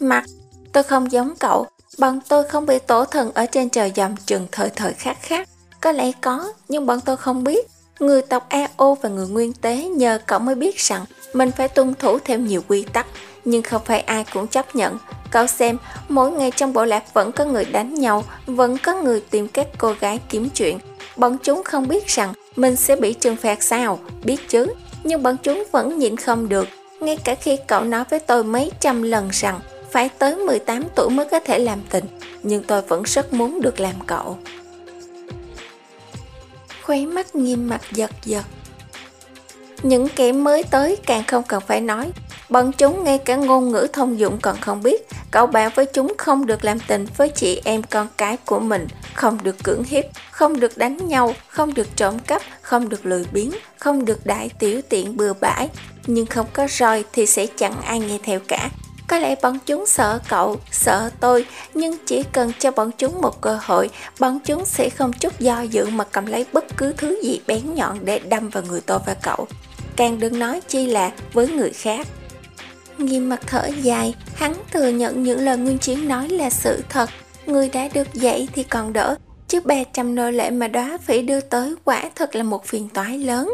Mặt, tôi không giống cậu, bọn tôi không bị tổ thần ở trên trời dầm trường thời thời khác khác. Có lẽ có, nhưng bọn tôi không biết. Người tộc AO và người nguyên tế nhờ cậu mới biết rằng mình phải tuân thủ theo nhiều quy tắc, nhưng không phải ai cũng chấp nhận Cậu xem, mỗi ngày trong bộ lạc vẫn có người đánh nhau, vẫn có người tìm các cô gái kiếm chuyện. Bọn chúng không biết rằng mình sẽ bị trừng phạt sao, biết chứ. Nhưng bọn chúng vẫn nhịn không được. Ngay cả khi cậu nói với tôi mấy trăm lần rằng phải tới 18 tuổi mới có thể làm tình, nhưng tôi vẫn rất muốn được làm cậu. Khuấy mắt nghiêm mặt giật giật. Những kẻ mới tới càng không cần phải nói, bọn chúng ngay cả ngôn ngữ thông dụng còn không biết, cậu bảo với chúng không được làm tình với chị em con cái của mình, không được cưỡng hiếp, không được đánh nhau, không được trộm cắp, không được lười biếng, không được đại tiểu tiện bừa bãi, nhưng không có roi thì sẽ chẳng ai nghe theo cả. Có lẽ bọn chúng sợ cậu, sợ tôi, nhưng chỉ cần cho bọn chúng một cơ hội, bọn chúng sẽ không chút do dự mà cầm lấy bất cứ thứ gì bén nhọn để đâm vào người tôi và cậu. Càng đừng nói chi là với người khác. Nghiêm mặt thở dài, hắn thừa nhận những lời Nguyên Chiến nói là sự thật. Người đã được dạy thì còn đỡ, chứ 300 nô lệ mà đó phải đưa tới quả thật là một phiền toái lớn.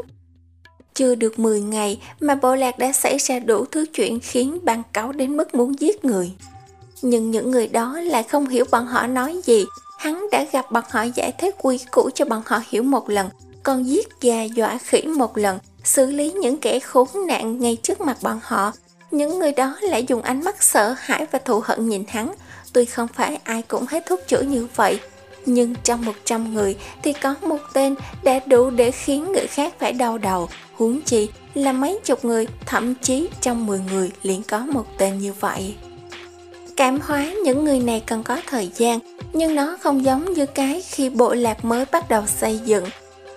Chưa được 10 ngày mà bộ lạc đã xảy ra đủ thứ chuyện khiến băng cáo đến mức muốn giết người. Nhưng những người đó lại không hiểu bọn họ nói gì. Hắn đã gặp bọn họ giải thích quy củ cho bọn họ hiểu một lần, còn giết gà dọa khỉ một lần, xử lý những kẻ khốn nạn ngay trước mặt bọn họ. Những người đó lại dùng ánh mắt sợ hãi và thù hận nhìn hắn. Tuy không phải ai cũng hết thuốc chữa như vậy, nhưng trong 100 người thì có một tên đã đủ để khiến người khác phải đau đầu, huống chi là mấy chục người, thậm chí trong 10 người liền có một tên như vậy. Cảm hóa những người này cần có thời gian, nhưng nó không giống như cái khi bộ lạc mới bắt đầu xây dựng.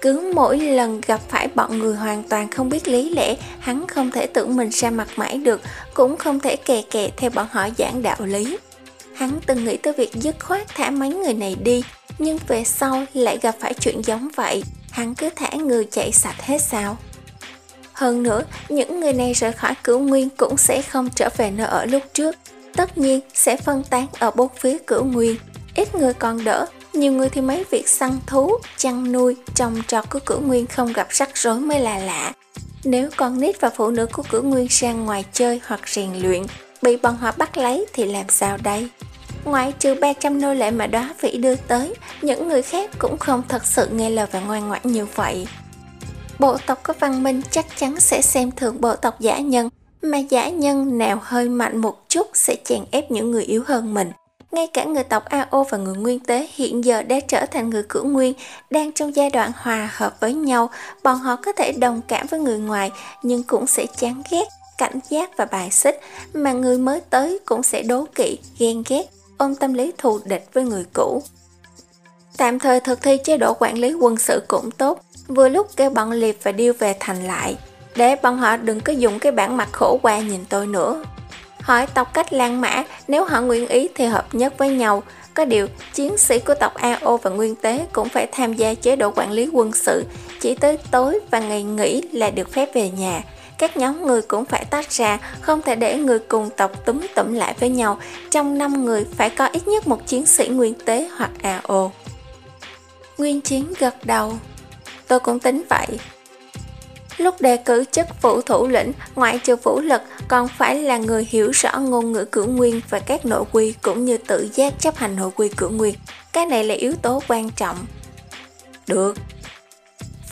Cứ mỗi lần gặp phải bọn người hoàn toàn không biết lý lẽ, hắn không thể tưởng mình ra mặt mãi được, cũng không thể kè kè theo bọn họ giảng đạo lý. Hắn từng nghĩ tới việc dứt khoát thả mấy người này đi, nhưng về sau lại gặp phải chuyện giống vậy, hắn cứ thả người chạy sạch hết sao? Hơn nữa, những người này rời khỏi cửu nguyên cũng sẽ không trở về nơi ở lúc trước. Tất nhiên sẽ phân tán ở bốn phía cửu nguyên. Ít người còn đỡ, nhiều người thì mấy việc săn thú, chăn nuôi, trồng trọt của cửu nguyên không gặp rắc rối mới là lạ. Nếu con nít và phụ nữ của cửu nguyên sang ngoài chơi hoặc rèn luyện, bị bọn họ bắt lấy thì làm sao đây? Ngoại trừ 300 nô lệ mà đó vĩ đưa tới, những người khác cũng không thật sự nghe lời và ngoan ngoãn như vậy. Bộ tộc có văn minh chắc chắn sẽ xem thường bộ tộc giả nhân, mà giả nhân nào hơi mạnh một chút sẽ chèn ép những người yếu hơn mình. Ngay cả người tộc AO và người nguyên tế hiện giờ đã trở thành người cửu nguyên, đang trong giai đoạn hòa hợp với nhau, bọn họ có thể đồng cảm với người ngoài nhưng cũng sẽ chán ghét, cảnh giác và bài xích, mà người mới tới cũng sẽ đố kỵ, ghen ghét, ôm tâm lý thù địch với người cũ. Tạm thời thực thi chế độ quản lý quân sự cũng tốt, vừa lúc kêu bọn Liệp và Điêu về thành lại, để bọn họ đừng có dùng cái bản mặt khổ qua nhìn tôi nữa. Hỏi tộc cách Lan Mã, nếu họ nguyện ý thì hợp nhất với nhau, có điều, chiến sĩ của tộc AO và Nguyên Tế cũng phải tham gia chế độ quản lý quân sự, chỉ tới tối và ngày nghỉ là được phép về nhà. Các nhóm người cũng phải tách ra, không thể để người cùng tộc túm tụm lại với nhau. Trong 5 người phải có ít nhất một chiến sĩ Nguyên Tế hoặc AO. Nguyên Chiến gật đầu, tôi cũng tính vậy. Lúc đề cử chức vũ thủ lĩnh, ngoại trừ vũ lực, còn phải là người hiểu rõ ngôn ngữ cử nguyên và các nội quy cũng như tự giác chấp hành nội quy cử nguyên. Cái này là yếu tố quan trọng. Được.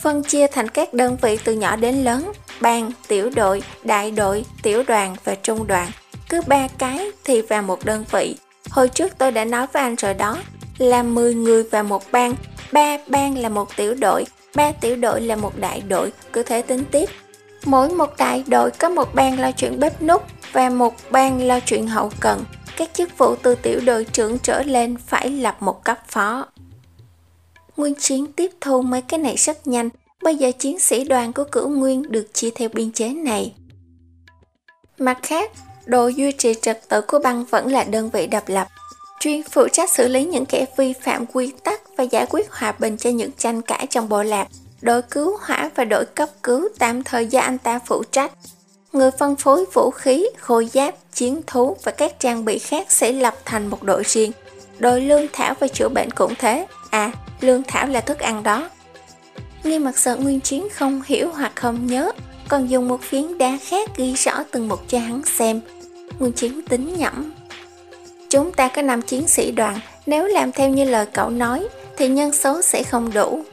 Phân chia thành các đơn vị từ nhỏ đến lớn, ban, tiểu đội, đại đội, tiểu đoàn và trung đoàn. Cứ ba cái thì vào một đơn vị. Hồi trước tôi đã nói với anh rồi đó, là 10 người vào một ban, ba ban là một tiểu đội, ba tiểu đội là một đại đội, cứ thế tính tiếp. Mỗi một đại đội có một ban lo chuyện bếp nút và một ban lo chuyện hậu cần. Các chức vụ từ tiểu đội trưởng trở lên phải lập một cấp phó. Nguyên Chiến tiếp thu mấy cái này rất nhanh, bây giờ chiến sĩ đoàn của cửu Nguyên được chia theo biên chế này. Mặt khác, đội duy trì trật tự của băng vẫn là đơn vị độc lập, chuyên phụ trách xử lý những kẻ vi phạm quy tắc và giải quyết hòa bình cho những tranh cãi trong bộ lạc. Đội cứu hỏa và đội cấp cứu tạm thời do anh ta phụ trách. Người phân phối vũ khí, khôi giáp, chiến thú và các trang bị khác sẽ lập thành một đội riêng. Đội lương thảo và chữa bệnh cũng thế. À, lương thảo là thức ăn đó. Nghiêm mặt sợ Nguyên Chiến không hiểu hoặc không nhớ, còn dùng một phiến đá khác ghi rõ từng một cho hắn xem. Nguyên Chiến tính nhẩm Chúng ta có 5 chiến sĩ đoàn, nếu làm theo như lời cậu nói, thì nhân số sẽ không đủ.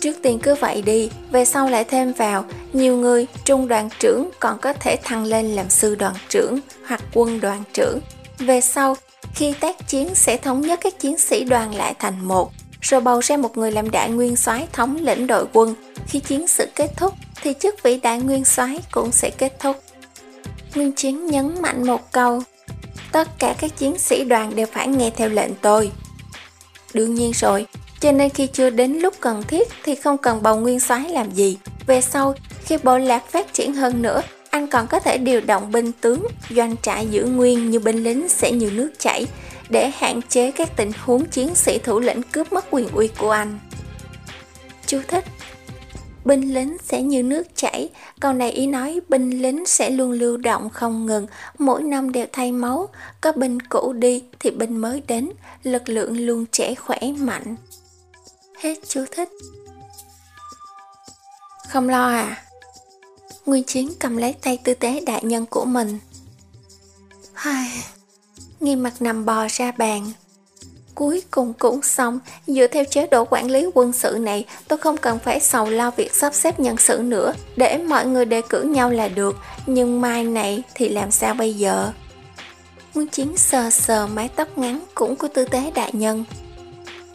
Trước tiên cứ vậy đi, về sau lại thêm vào, nhiều người, trung đoàn trưởng còn có thể thăng lên làm sư đoàn trưởng hoặc quân đoàn trưởng. Về sau, khi tác chiến sẽ thống nhất các chiến sĩ đoàn lại thành một, rồi bầu ra một người làm đại nguyên soái thống lĩnh đội quân. Khi chiến sự kết thúc thì chức vị đại nguyên soái cũng sẽ kết thúc. Nguyên Chiến nhấn mạnh một câu, tất cả các chiến sĩ đoàn đều phải nghe theo lệnh tôi. Đương nhiên rồi, cho nên khi chưa đến lúc cần thiết thì không cần bầu nguyên soái làm gì. Về sau, khi bộ lạc phát triển hơn nữa, anh còn có thể điều động binh tướng, doanh trại giữ nguyên như binh lính sẽ như nước chảy, để hạn chế các tình huống chiến sĩ thủ lĩnh cướp mất quyền uy của anh. Chú thích Binh lính sẽ như nước chảy, câu này ý nói binh lính sẽ luôn lưu động không ngừng, mỗi năm đều thay máu, có binh cũ đi thì binh mới đến, lực lượng luôn trẻ khỏe mạnh. Hết chú thích. Không lo à? Nguyên Chiến cầm lấy tay tư tế đại nhân của mình. Hai, nghiêm mặt nằm bò ra bàn. Cuối cùng cũng xong, dựa theo chế độ quản lý quân sự này, tôi không cần phải sầu lo việc sắp xếp nhân sự nữa, để mọi người đề cử nhau là được, nhưng mai này thì làm sao bây giờ? Nguyên Chiến sờ sờ mái tóc ngắn cũng của tư tế đại nhân.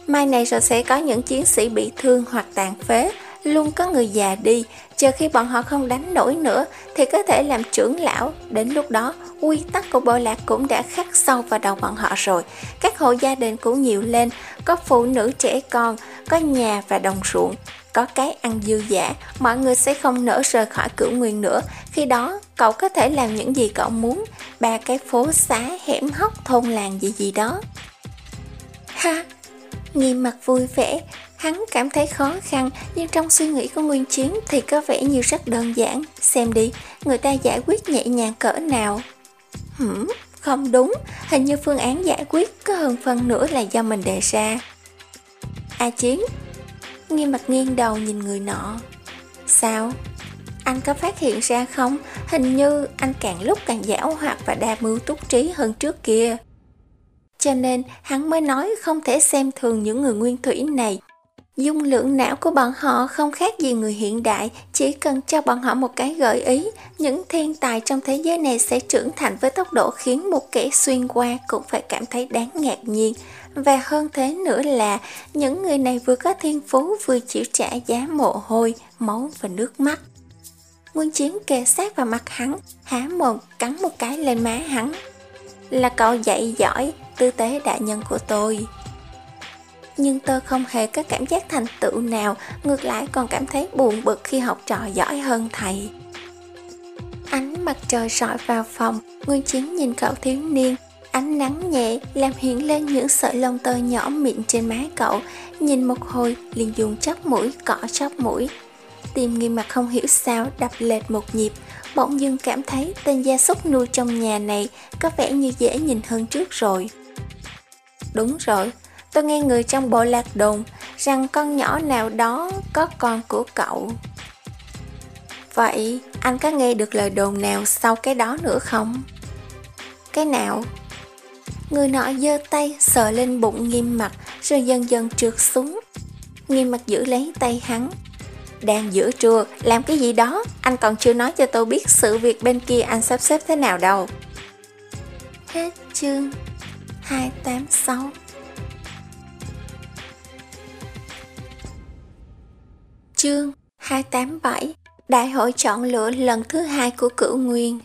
Mai này rồi sẽ có những chiến sĩ bị thương hoặc tàn phế, luôn có người già đi, chờ khi bọn họ không đánh nổi nữa thì có thể làm trưởng lão, đến lúc đó quy tắc của bộ lạc cũng đã khắc sâu vào đầu bọn họ rồi. Các hộ gia đình cũng nhiều lên, có phụ nữ trẻ con, có nhà và đồng ruộng, có cái ăn dư giả, mọi người sẽ không nỡ rời khỏi cửu nguyên nữa. Khi đó, cậu có thể làm những gì cậu muốn, ba cái phố xá, hẻm hóc, thôn làng gì gì đó. Ha! Nghiêm mặt vui vẻ, Hắn cảm thấy khó khăn, nhưng trong suy nghĩ của Nguyên Chiến thì có vẻ như rất đơn giản. Xem đi, người ta giải quyết nhẹ nhàng cỡ nào. Hửm, không đúng, hình như phương án giải quyết có hơn phần nữa là do mình đề ra. A Chiến Nghiêm mặt nghiêng đầu nhìn người nọ. Sao? Anh có phát hiện ra không? Hình như anh càng lúc càng giảo hoạt và đa mưu túc trí hơn trước kia. Cho nên hắn mới nói không thể xem thường những người nguyên thủy này Dung lượng não của bọn họ không khác gì người hiện đại, chỉ cần cho bọn họ một cái gợi ý, những thiên tài trong thế giới này sẽ trưởng thành với tốc độ khiến một kẻ xuyên qua cũng phải cảm thấy đáng ngạc nhiên. Và hơn thế nữa là, những người này vừa có thiên phú vừa chịu trả giá mồ hôi, máu và nước mắt. Nguyên chiến kề sát vào mặt hắn, há mồm cắn một cái lên má hắn. Là cậu dạy giỏi, tư tế đại nhân của tôi nhưng tôi không hề có cảm giác thành tựu nào, ngược lại còn cảm thấy buồn bực khi học trò giỏi hơn thầy. Ánh mặt trời rọi vào phòng, Nguyên Chiến nhìn cậu thiếu niên, ánh nắng nhẹ làm hiện lên những sợi lông tơ nhỏ mịn trên má cậu, nhìn một hồi liền dùng chóp mũi cọ chóp mũi. Tim nghiêm mặt không hiểu sao đập lệch một nhịp, bỗng dưng cảm thấy tên gia súc nuôi trong nhà này có vẻ như dễ nhìn hơn trước rồi. Đúng rồi, Tôi nghe người trong bộ lạc đồn rằng con nhỏ nào đó có con của cậu. Vậy anh có nghe được lời đồn nào sau cái đó nữa không? Cái nào? Người nọ giơ tay sờ lên bụng nghiêm mặt rồi dần dần trượt xuống. Nghiêm mặt giữ lấy tay hắn. Đang giữa trưa, làm cái gì đó, anh còn chưa nói cho tôi biết sự việc bên kia anh sắp xếp thế nào đâu. Hết chương 286 Chương 287 Đại hội chọn lựa lần thứ hai của cửu nguyên.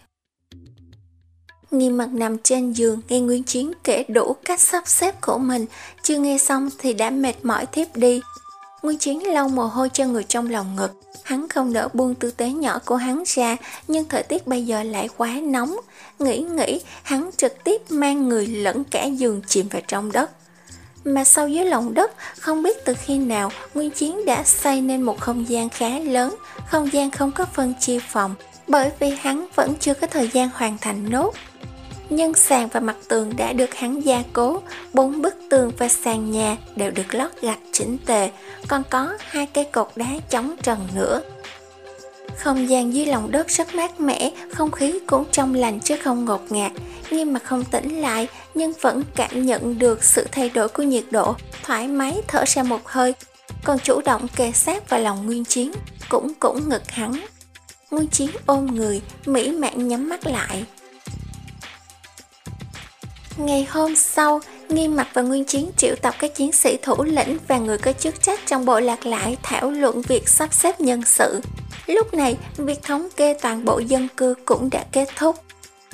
Nghiêm mặt nằm trên giường, nghe Nguyên Chiến kể đủ cách sắp xếp của mình. Chưa nghe xong thì đã mệt mỏi thiếp đi. Nguyên Chiến lau mồ hôi cho người trong lòng ngực. Hắn không đỡ buông tư tế nhỏ của hắn ra, Nhưng thời tiết bây giờ lại quá nóng. Nghĩ nghĩ, hắn trực tiếp mang người lẫn cả giường chìm vào trong đất mà sâu dưới lòng đất không biết từ khi nào Nguyên Chiến đã xây nên một không gian khá lớn, không gian không có phân chia phòng, bởi vì hắn vẫn chưa có thời gian hoàn thành nốt. Nhưng sàn và mặt tường đã được hắn gia cố, bốn bức tường và sàn nhà đều được lót gạch chỉnh tề, còn có hai cây cột đá chống trần nữa. Không gian dưới lòng đất rất mát mẻ, không khí cũng trong lành chứ không ngột ngạt. Nghiêm mặt không tỉnh lại, nhưng vẫn cảm nhận được sự thay đổi của nhiệt độ, thoải mái thở ra một hơi, còn chủ động kề sát vào lòng Nguyên Chiến, cũng cũng ngực hắn. Nguyên Chiến ôm người, mỹ mạn nhắm mắt lại. Ngày hôm sau, Nghiêm mặt và Nguyên Chiến triệu tập các chiến sĩ thủ lĩnh và người có chức trách trong bộ lạc lại thảo luận việc sắp xếp nhân sự. Lúc này, việc thống kê toàn bộ dân cư cũng đã kết thúc.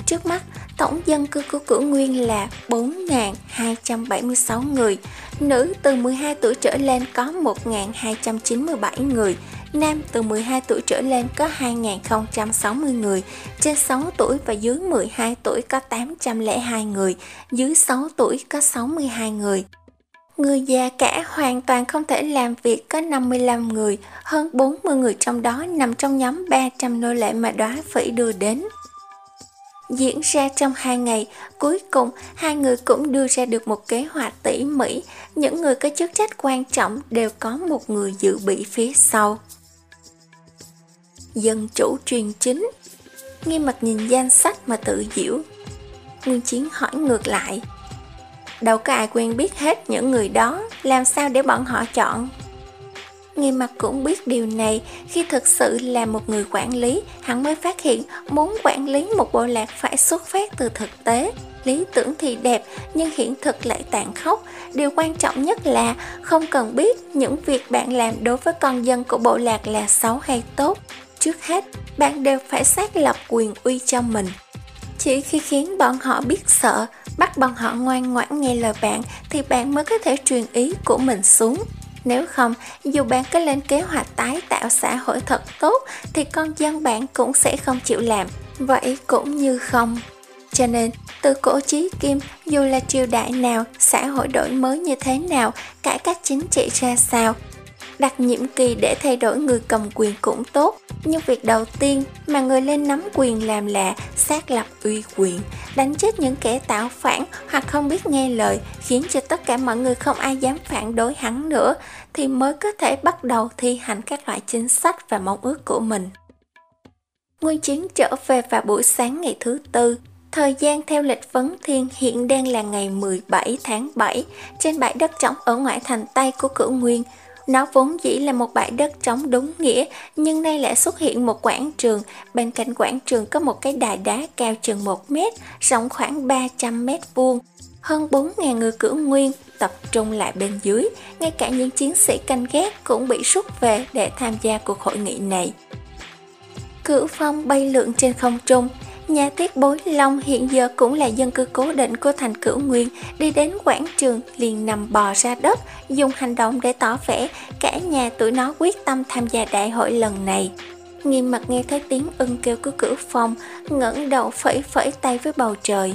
Trước mắt, tổng dân cư của cửu nguyên là 4.276 người, nữ từ 12 tuổi trở lên có 1.297 người, nam từ 12 tuổi trở lên có 2.060 người, trên 6 tuổi và dưới 12 tuổi có 802 người, dưới 6 tuổi có 62 người. Người già cả hoàn toàn không thể làm việc có 55 người, hơn 40 người trong đó nằm trong nhóm 300 nô lệ mà đóa phỉ đưa đến. Diễn ra trong hai ngày, cuối cùng hai người cũng đưa ra được một kế hoạch tỉ mỉ, những người có chức trách quan trọng đều có một người dự bị phía sau. Dân chủ truyền chính. Nghiêm mặt nhìn danh sách mà tự diễu. Nguyên Chiến hỏi ngược lại. Đâu có ai quen biết hết những người đó, Làm sao để bọn họ chọn? Nghi mặt cũng biết điều này, Khi thực sự là một người quản lý, Hắn mới phát hiện muốn quản lý một bộ lạc phải xuất phát từ thực tế. Lý tưởng thì đẹp, nhưng hiện thực lại tàn khốc. Điều quan trọng nhất là không cần biết những việc bạn làm đối với con dân của bộ lạc là xấu hay tốt. Trước hết, bạn đều phải xác lập quyền uy cho mình. Chỉ khi khiến bọn họ biết sợ, bắt bọn họ ngoan ngoãn nghe lời bạn thì bạn mới có thể truyền ý của mình xuống. Nếu không, dù bạn có lên kế hoạch tái tạo xã hội thật tốt thì con dân bạn cũng sẽ không chịu làm. Vậy cũng như không. Cho nên, từ cổ chí kim, dù là triều đại nào, xã hội đổi mới như thế nào, cải cách chính trị ra sao, đặt nhiệm kỳ để thay đổi người cầm quyền cũng tốt nhưng việc đầu tiên mà người lên nắm quyền làm là xác lập uy quyền, đánh chết những kẻ tạo phản hoặc không biết nghe lời, khiến cho tất cả mọi người không ai dám phản đối hắn nữa, thì mới có thể bắt đầu thi hành các loại chính sách và mong ước của mình Nguyên chiến trở về vào buổi sáng ngày thứ tư, Thời gian theo lịch vấn thiên hiện đang là ngày 17 tháng 7 trên bãi đất trống ở ngoại thành Tây của cửu Nguyên. Nó vốn dĩ là một bãi đất trống đúng nghĩa, nhưng nay lại xuất hiện một quảng trường. Bên cạnh quảng trường có một cái đài đá cao chừng 1 mét, rộng khoảng 300 mét vuông. Hơn 4.000 người cử nguyên tập trung lại bên dưới, ngay cả những chiến sĩ canh gác cũng bị rút về để tham gia cuộc hội nghị này. Cử phong bay lượn trên không trung, Nhà tiết bối Long hiện giờ cũng là dân cư cố định của thành cửu nguyên, đi đến quảng trường liền nằm bò ra đất, dùng hành động để tỏ vẻ cả nhà tụi nó quyết tâm tham gia đại hội lần này. Nghiêm mặt nghe thấy tiếng ưng kêu của cửu phong, ngẩng đầu phẩy phẩy tay với bầu trời.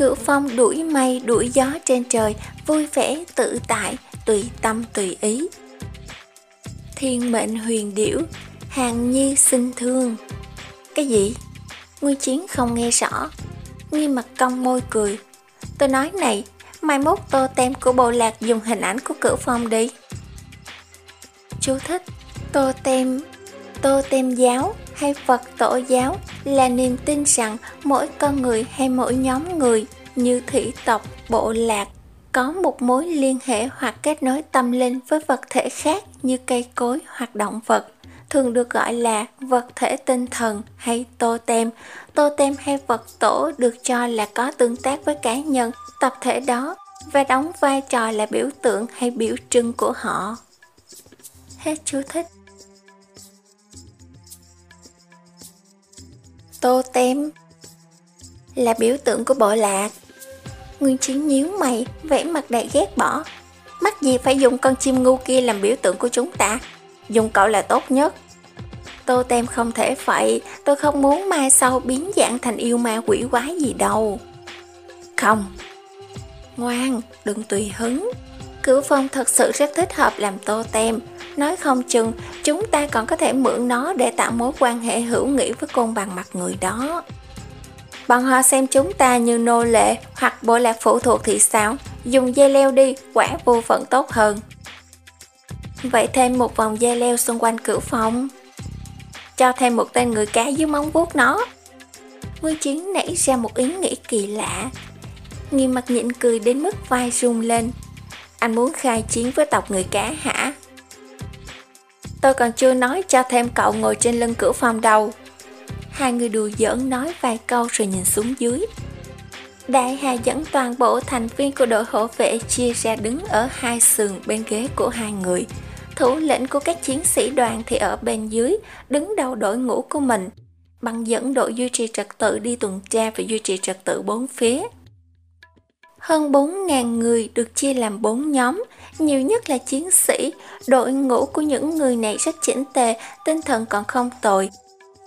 Cửu phong đuổi mây đuổi gió trên trời, vui vẻ tự tại, tùy tâm tùy ý. Thiên mệnh huyền điểu, hàng nhi sinh thương. Cái gì? Nguyên chiến không nghe rõ. Nghiêm mặt cong môi cười. Tôi nói này, mai mốt tô tem của bộ lạc dùng hình ảnh của cửu phong đi. Chú thích Tô tem Tô tem giáo hay Phật tổ giáo là niềm tin rằng mỗi con người hay mỗi nhóm người như thủy tộc, bộ lạc có một mối liên hệ hoặc kết nối tâm linh với vật thể khác như cây cối hoặc động vật thường được gọi là vật thể tinh thần hay tô tem. Tô tem hay vật tổ được cho là có tương tác với cá nhân, tập thể đó và đóng vai trò là biểu tượng hay biểu trưng của họ. Hết chú thích. Tô tem là biểu tượng của bộ lạc. Nguyên Chiến nhíu mày, vẽ mặt đầy ghét bỏ. Mắc gì phải dùng con chim ngu kia làm biểu tượng của chúng ta? Dùng cậu là tốt nhất. Tô Tem không thể vậy, tôi không muốn mai sau biến dạng thành yêu ma quỷ quái gì đâu. Không. Ngoan, đừng tùy hứng. Cửu Phong thật sự rất thích hợp làm tô tem. Nói không chừng, chúng ta còn có thể mượn nó để tạo mối quan hệ hữu nghị với côn bằng mặt người đó. Bọn họ xem chúng ta như nô lệ hoặc bộ lạc phụ thuộc thì sao? Dùng dây leo đi, quả vô phận tốt hơn. Vậy thêm một vòng dây leo xung quanh cửa phòng. Cho thêm một tên người cá dưới móng vuốt nó. Vương Chiến nảy ra một ý nghĩ kỳ lạ. nghi mặt nhịn cười đến mức vai rung lên. Anh muốn khai chiến với tộc người cá hả? Tôi còn chưa nói cho thêm cậu ngồi trên lưng cửa phòng đầu. Hai người đùa giỡn nói vài câu rồi nhìn xuống dưới. Đại Hà dẫn toàn bộ thành viên của đội hộ vệ chia ra đứng ở hai sườn bên ghế của hai người. Thủ lĩnh của các chiến sĩ đoàn thì ở bên dưới, đứng đầu đội ngũ của mình, bằng dẫn đội duy trì trật tự đi tuần tra và duy trì trật tự bốn phía. Hơn 4.000 người được chia làm 4 nhóm, nhiều nhất là chiến sĩ, đội ngũ của những người này rất chỉnh tề, tinh thần còn không tồi.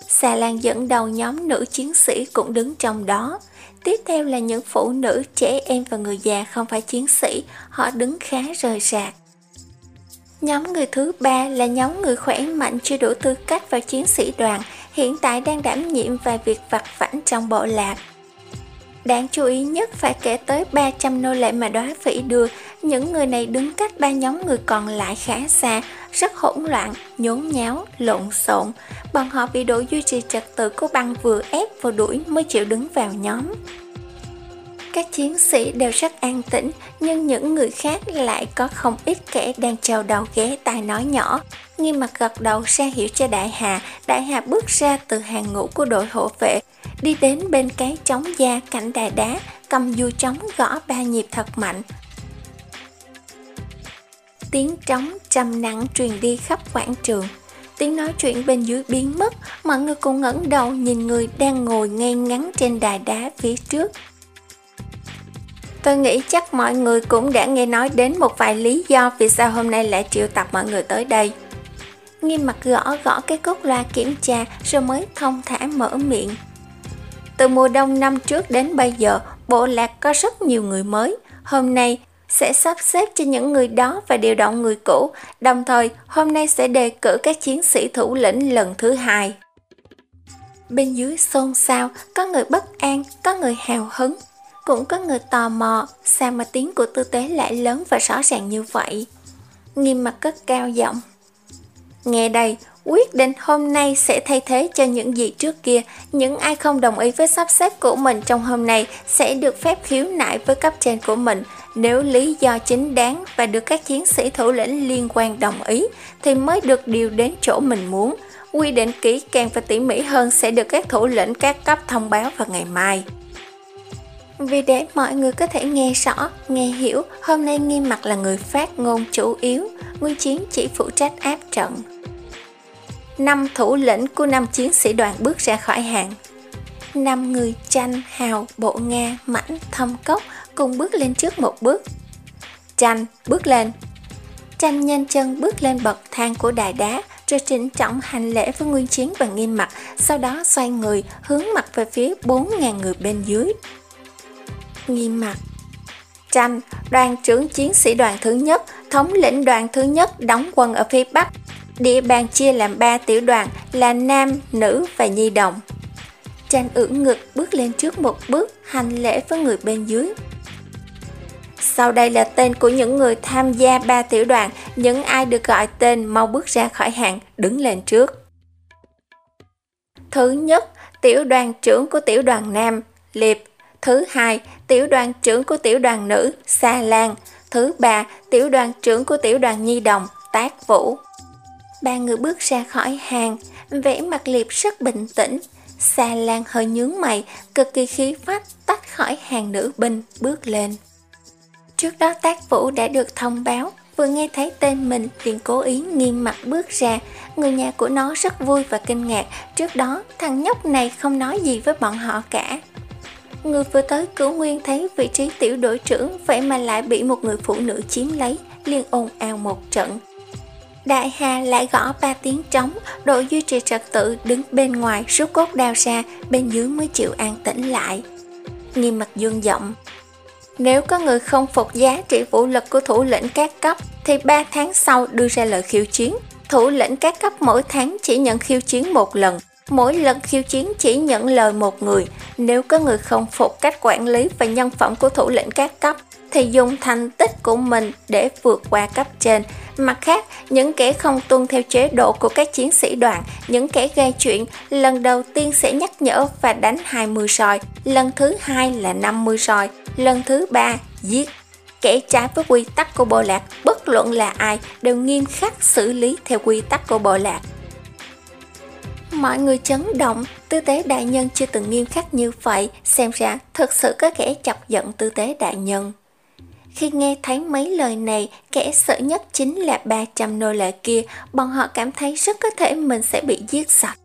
Xà Lan dẫn đầu nhóm nữ chiến sĩ cũng đứng trong đó. Tiếp theo là những phụ nữ, trẻ em và người già không phải chiến sĩ, họ đứng khá rời rạc. Nhóm người thứ ba là nhóm người khỏe mạnh chưa đủ tư cách vào chiến sĩ đoàn, hiện tại đang đảm nhiệm vài việc vặt vãnh trong bộ lạc. Đáng chú ý nhất phải kể tới 300 nô lệ mà đóa phỉ đưa, những người này đứng cách ba nhóm người còn lại khá xa, rất hỗn loạn, nhốn nháo, lộn xộn. Bọn họ bị đội duy trì trật tự của băng vừa ép vừa đuổi mới chịu đứng vào nhóm. Các chiến sĩ đều rất an tĩnh, nhưng những người khác lại có không ít kẻ đang trầu đầu ghé tai nói nhỏ. Nghi mặt gật đầu ra hiểu cho Đại Hà, Đại Hà bước ra từ hàng ngũ của đội hộ vệ, đi đến bên cái trống da cạnh đài đá, cầm dù trống gõ ba nhịp thật mạnh. Tiếng trống trầm nặng truyền đi khắp quảng trường. Tiếng nói chuyện bên dưới biến mất, mọi người cùng ngẩng đầu nhìn người đang ngồi ngay ngắn trên đài đá phía trước. Tôi nghĩ chắc mọi người cũng đã nghe nói đến một vài lý do vì sao hôm nay lại triệu tập mọi người tới đây. Nghiêm mặt gõ gõ cái cốt loa kiểm tra rồi mới thông thả mở miệng. Từ mùa đông năm trước đến bây giờ, bộ lạc có rất nhiều người mới. Hôm nay sẽ sắp xếp cho những người đó và điều động người cũ, đồng thời hôm nay sẽ đề cử các chiến sĩ thủ lĩnh lần thứ hai. Bên dưới xôn xao, có người bất an, có người hào hứng, cũng có người tò mò sao mà tiếng của tư tế lại lớn và rõ ràng như vậy. Nghiêm mặt cất cao giọng. Nghe đây, quyết định hôm nay sẽ thay thế cho những gì trước kia. Những ai không đồng ý với sắp xếp của mình trong hôm nay sẽ được phép khiếu nại với cấp trên của mình. Nếu lý do chính đáng và được các chiến sĩ thủ lĩnh liên quan đồng ý thì mới được điều đến chỗ mình muốn. Quy định kỹ càng và tỉ mỉ hơn sẽ được các thủ lĩnh các cấp thông báo vào ngày mai. Vì để mọi người có thể nghe rõ, nghe hiểu, hôm nay nghiêm mặt là người phát ngôn chủ yếu, Nguyên Chiến chỉ phụ trách áp trận. Năm thủ lĩnh của năm chiến sĩ đoàn bước ra khỏi hàng. Năm người tranh, hào, bộ Nga, mãnh, thâm cốc cùng bước lên trước một bước. Tranh bước lên. Tranh nhanh chân bước lên bậc thang của đài đá, rồi trịnh trọng hành lễ với Nguyên Chiến và nghiêm mặt, sau đó xoay người hướng mặt về phía 4.000 người bên dưới nghiêm mặt. Tranh, đoàn trưởng chiến sĩ đoàn thứ nhất, thống lĩnh đoàn thứ nhất đóng quân ở phía Bắc. Địa bàn chia làm ba tiểu đoàn là nam, nữ và nhi đồng. Tranh ưỡn ngực bước lên trước một bước, hành lễ với người bên dưới. Sau đây là tên của những người tham gia ba tiểu đoàn, những ai được gọi tên mau bước ra khỏi hàng, đứng lên trước. Thứ nhất, tiểu đoàn trưởng của tiểu đoàn Nam, Liệp. Thứ hai, tiểu đoàn trưởng của tiểu đoàn nữ Sa Lan, thứ ba tiểu đoàn trưởng của tiểu đoàn nhi đồng Tác Vũ. Ba người bước ra khỏi hàng, vẻ mặt liệp rất bình tĩnh. Xà Lan hơi nhướng mày, cực kỳ khí phách tách khỏi hàng nữ binh bước lên. Trước đó Tác Vũ đã được thông báo, vừa nghe thấy tên mình liền cố ý nghiêm mặt bước ra. Người nhà của nó rất vui và kinh ngạc, trước đó thằng nhóc này không nói gì với bọn họ cả. Người vừa tới cứu nguyên thấy vị trí tiểu đội trưởng Vậy mà lại bị một người phụ nữ chiếm lấy liền ồn ào một trận Đại Hà lại gõ ba tiếng trống Đội duy trì trật tự đứng bên ngoài Rút cốt đao ra Bên dưới mới chịu an tĩnh lại. Nghiêm mặt dương giọng Nếu có người không phục giá trị vũ lực của thủ lĩnh các cấp Thì 3 tháng sau đưa ra lời khiêu chiến. Thủ lĩnh các cấp mỗi tháng chỉ nhận khiêu chiến một lần Mỗi lần khiêu chiến chỉ nhận lời một người, nếu có người không phục cách quản lý và nhân phẩm của thủ lĩnh các cấp, thì dùng thành tích của mình để vượt qua cấp trên. Mặt khác, những kẻ không tuân theo chế độ của các chiến sĩ đoàn, những kẻ gây chuyện, lần đầu tiên sẽ nhắc nhở và đánh 20 soi, lần thứ hai là 50 soi, lần thứ ba giết. kẻ trái với quy tắc của bộ lạc, bất luận là ai, đều nghiêm khắc xử lý theo quy tắc của bộ lạc. Mọi người chấn động, tư tế đại nhân chưa từng nghiêm khắc như vậy, xem ra thật sự có kẻ chọc giận tư tế đại nhân. Khi nghe thấy mấy lời này, kẻ sợ nhất chính là 300 nô lệ kia, bọn họ cảm thấy rất có thể mình sẽ bị giết sạch.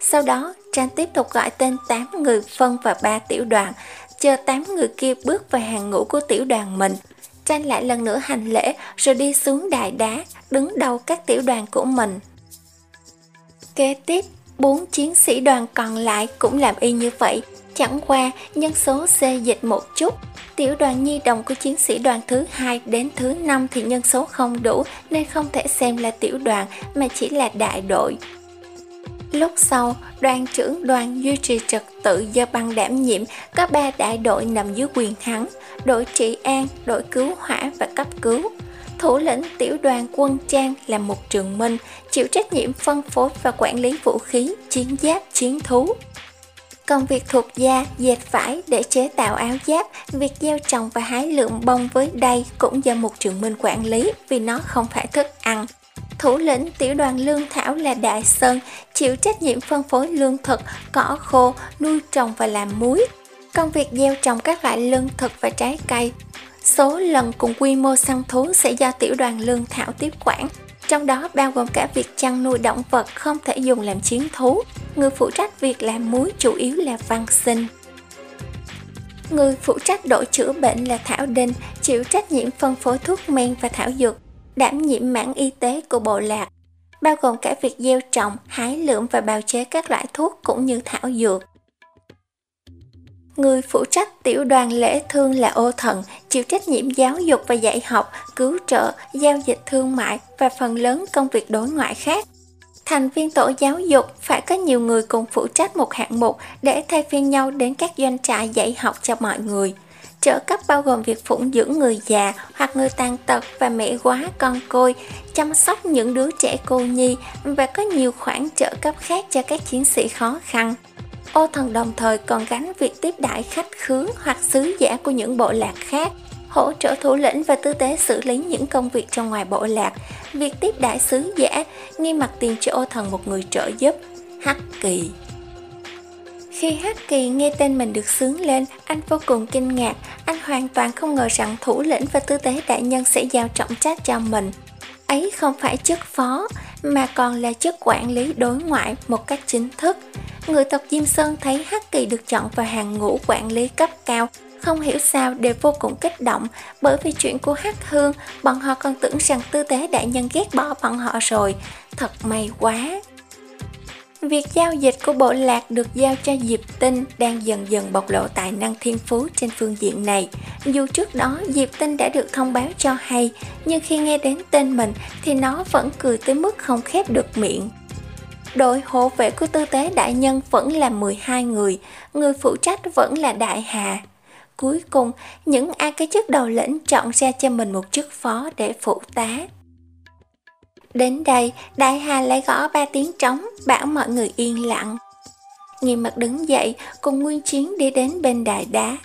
Sau đó, Trang tiếp tục gọi tên 8 người phân và 3 tiểu đoàn, chờ 8 người kia bước vào hàng ngũ của tiểu đoàn mình. Trang lại lần nữa hành lễ rồi đi xuống đài đá, đứng đầu các tiểu đoàn của mình. Kế tiếp, bốn chiến sĩ đoàn còn lại cũng làm y như vậy, chẳng qua nhân số xê dịch một chút. Tiểu đoàn nhi đồng của chiến sĩ đoàn thứ hai đến thứ năm thì nhân số không đủ nên không thể xem là tiểu đoàn mà chỉ là đại đội. Lúc sau, đoàn trưởng đoàn duy trì trật tự do băng đảm nhiệm có ba đại đội nằm dưới quyền hắn, đội trị an, đội cứu hỏa và cấp cứu. Thủ lĩnh tiểu đoàn quân trang là một trường minh, chịu trách nhiệm phân phối và quản lý vũ khí, chiến giáp, chiến thú. Còn việc thuộc da, dệt vải để chế tạo áo giáp, việc gieo trồng và hái lượng bông với đây cũng do một trường minh quản lý vì nó không phải thức ăn. Thủ lĩnh tiểu đoàn lương thảo là Đại Sơn, chịu trách nhiệm phân phối lương thực, cỏ khô, nuôi trồng và làm muối. Công việc gieo trồng các loại lương thực và trái cây. Số lần cùng quy mô săn thú sẽ do tiểu đoàn lương thảo tiếp quản, trong đó bao gồm cả việc chăn nuôi động vật không thể dùng làm chiến thú. Người phụ trách việc làm muối chủ yếu là văn sinh. Người phụ trách đội chữa bệnh là Thảo đình chịu trách nhiệm phân phối thuốc men và thảo dược đảm nhiệm mảng y tế của bộ lạc, bao gồm cả việc gieo trồng, hái lượm và bào chế các loại thuốc cũng như thảo dược. Người phụ trách tiểu đoàn lễ thương là ô thận, chịu trách nhiệm giáo dục và dạy học, cứu trợ, giao dịch thương mại và phần lớn công việc đối ngoại khác. Thành viên tổ giáo dục phải có nhiều người cùng phụ trách một hạng mục để thay phiên nhau đến các doanh trại dạy học cho mọi người. Trợ cấp bao gồm việc phụng dưỡng người già hoặc người tàn tật và mẹ quá con côi, chăm sóc những đứa trẻ cô nhi và có nhiều khoản trợ cấp khác cho các chiến sĩ khó khăn. Ô thần đồng thời còn gánh việc tiếp đãi khách khứa hoặc sứ giả của những bộ lạc khác, hỗ trợ thủ lĩnh và tư tế xử lý những công việc trong ngoài bộ lạc. Việc tiếp đãi sứ giả, nghi mặt tiền cho ô thần một người trợ giúp, Hắc Kỳ. Khi Hắc Kỳ nghe tên mình được sướng lên, anh vô cùng kinh ngạc, anh hoàn toàn không ngờ rằng thủ lĩnh và tư tế đại nhân sẽ giao trọng trách cho mình. Ấy không phải chức phó, mà còn là chức quản lý đối ngoại một cách chính thức. Người tộc Diêm Sơn thấy Hắc Kỳ được chọn vào hàng ngũ quản lý cấp cao, không hiểu sao đều vô cùng kích động bởi vì chuyện của Hắc Hương, bọn họ còn tưởng rằng tư tế đại nhân ghét bỏ bọn họ rồi. Thật may quá! Việc giao dịch của bộ lạc được giao cho Diệp Tinh đang dần dần bộc lộ tài năng thiên phú trên phương diện này. Dù trước đó Diệp Tinh đã được thông báo cho hay, nhưng khi nghe đến tên mình thì nó vẫn cười tới mức không khép được miệng. Đội hộ vệ của tư tế đại nhân vẫn là 12 người, người phụ trách vẫn là đại hà. Cuối cùng, những ai cái chức đầu lĩnh chọn ra cho mình một chức phó để phụ tá. Đến đây, Đại Hà lại gõ ba tiếng trống, bảo mọi người yên lặng. Nghiêm mặt đứng dậy, cùng Nguyên Chiến đi đến bên đại đá.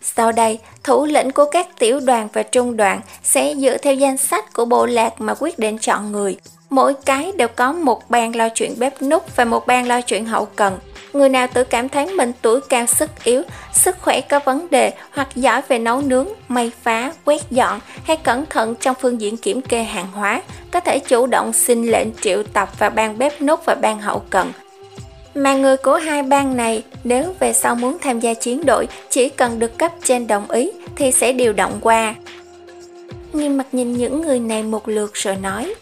Sau đây, thủ lĩnh của các tiểu đoàn và trung đoàn sẽ dựa theo danh sách của bộ lạc mà quyết định chọn người. Mỗi cái đều có một bàn lo chuyện bếp nút và một bàn lo chuyện hậu cần. Người nào tự cảm thấy mình tuổi cao sức yếu, sức khỏe có vấn đề hoặc giỏi về nấu nướng, may phá, quét dọn hay cẩn thận trong phương diện kiểm kê hàng hóa, có thể chủ động xin lệnh triệu tập vào ban bếp nút và ban hậu cần. Mà người của hai bang này nếu về sau muốn tham gia chiến đội chỉ cần được cấp trên đồng ý thì sẽ điều động qua. Nghiêm mặt nhìn những người này một lượt rồi nói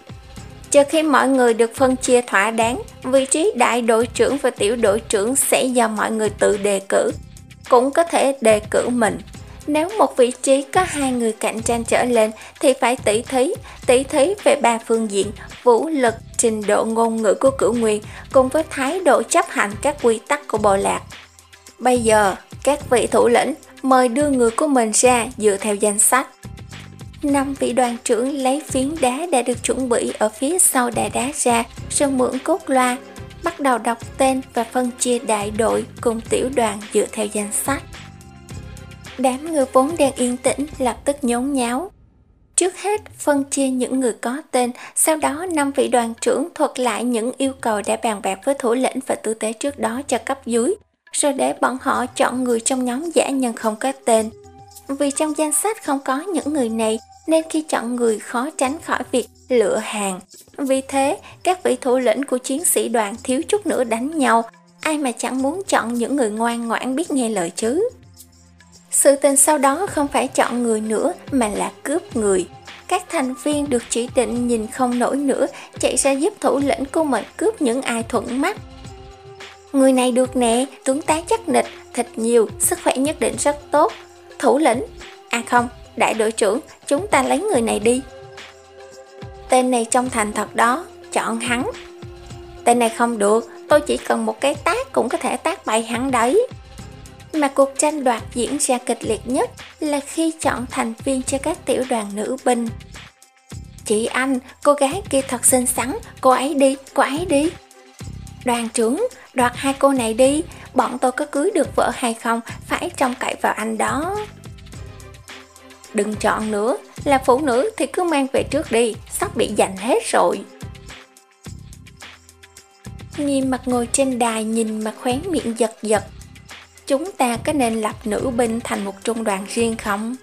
Chờ khi mọi người được phân chia thỏa đáng, vị trí đại đội trưởng và tiểu đội trưởng sẽ do mọi người tự đề cử. Cũng có thể đề cử mình. Nếu một vị trí có hai người cạnh tranh trở lên thì phải tỷ thí, tỷ thí về ba phương diện, vũ lực, trình độ ngôn ngữ của cửu nguyên cùng với thái độ chấp hành các quy tắc của bộ lạc. Bây giờ, các vị thủ lĩnh mời đưa người của mình ra dựa theo danh sách. Năm vị đoàn trưởng lấy phiến đá đã được chuẩn bị ở phía sau đài đá ra, rồi mượn cốt loa, bắt đầu đọc tên và phân chia đại đội cùng tiểu đoàn dựa theo danh sách. Đám người vốn đang yên tĩnh lập tức nhốn nháo. Trước hết, phân chia những người có tên, sau đó năm vị đoàn trưởng thuật lại những yêu cầu đã bàn bạc với thủ lĩnh và tư tế trước đó cho cấp dưới, rồi để bọn họ chọn người trong nhóm giả nhân không có tên. Vì trong danh sách không có những người này, nên khi chọn người khó tránh khỏi việc lựa hàng. Vì thế, các vị thủ lĩnh của chiến sĩ đoàn thiếu chút nữa đánh nhau, ai mà chẳng muốn chọn những người ngoan ngoãn biết nghe lời chứ. Sự tình sau đó không phải chọn người nữa mà là cướp người. Các thành viên được chỉ định nhìn không nổi nữa chạy ra giúp thủ lĩnh của mình cướp những ai thuận mắt. Người này được nè, tướng tá chắc nịch, thịt nhiều, sức khỏe nhất định rất tốt. Thủ lĩnh, à không, đại đội trưởng, chúng ta lấy người này đi. Tên này trong thành thật đó, chọn hắn. Tên này không được, tôi chỉ cần một cái tác cũng có thể tác bại hắn đấy. Mà cuộc tranh đoạt diễn ra kịch liệt nhất là khi chọn thành viên cho các tiểu đoàn nữ binh. Chị anh, cô gái kia thật xinh xắn, cô ấy đi, cô ấy đi. Đoàn trưởng, đoạt hai cô này đi, bọn tôi có cưới được vợ hay không, phải trông cậy vào anh đó. Đừng chọn nữa, là phụ nữ thì cứ mang về trước đi, sắp bị giành hết rồi. Nghiêm mặt ngồi trên đài nhìn mặt khóe miệng giật giật. Chúng ta có nên lập nữ binh thành một trung đoàn riêng không?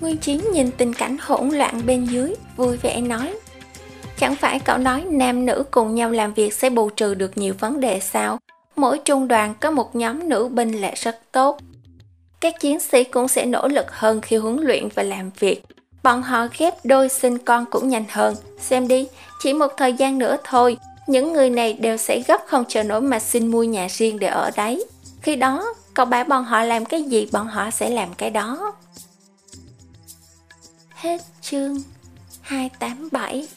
Nguyên Chiến nhìn tình cảnh hỗn loạn bên dưới, vui vẻ nói. Chẳng phải cậu nói nam nữ cùng nhau làm việc sẽ bù trừ được nhiều vấn đề sao? Mỗi trung đoàn có một nhóm nữ binh là rất tốt. Các chiến sĩ cũng sẽ nỗ lực hơn khi huấn luyện và làm việc. Bọn họ ghép đôi sinh con cũng nhanh hơn. Xem đi, chỉ một thời gian nữa thôi, những người này đều sẽ gấp không chờ nổi mà xin mua nhà riêng để ở đấy. Khi đó, cậu bảo bọn họ làm cái gì bọn họ sẽ làm cái đó. Hết chương 287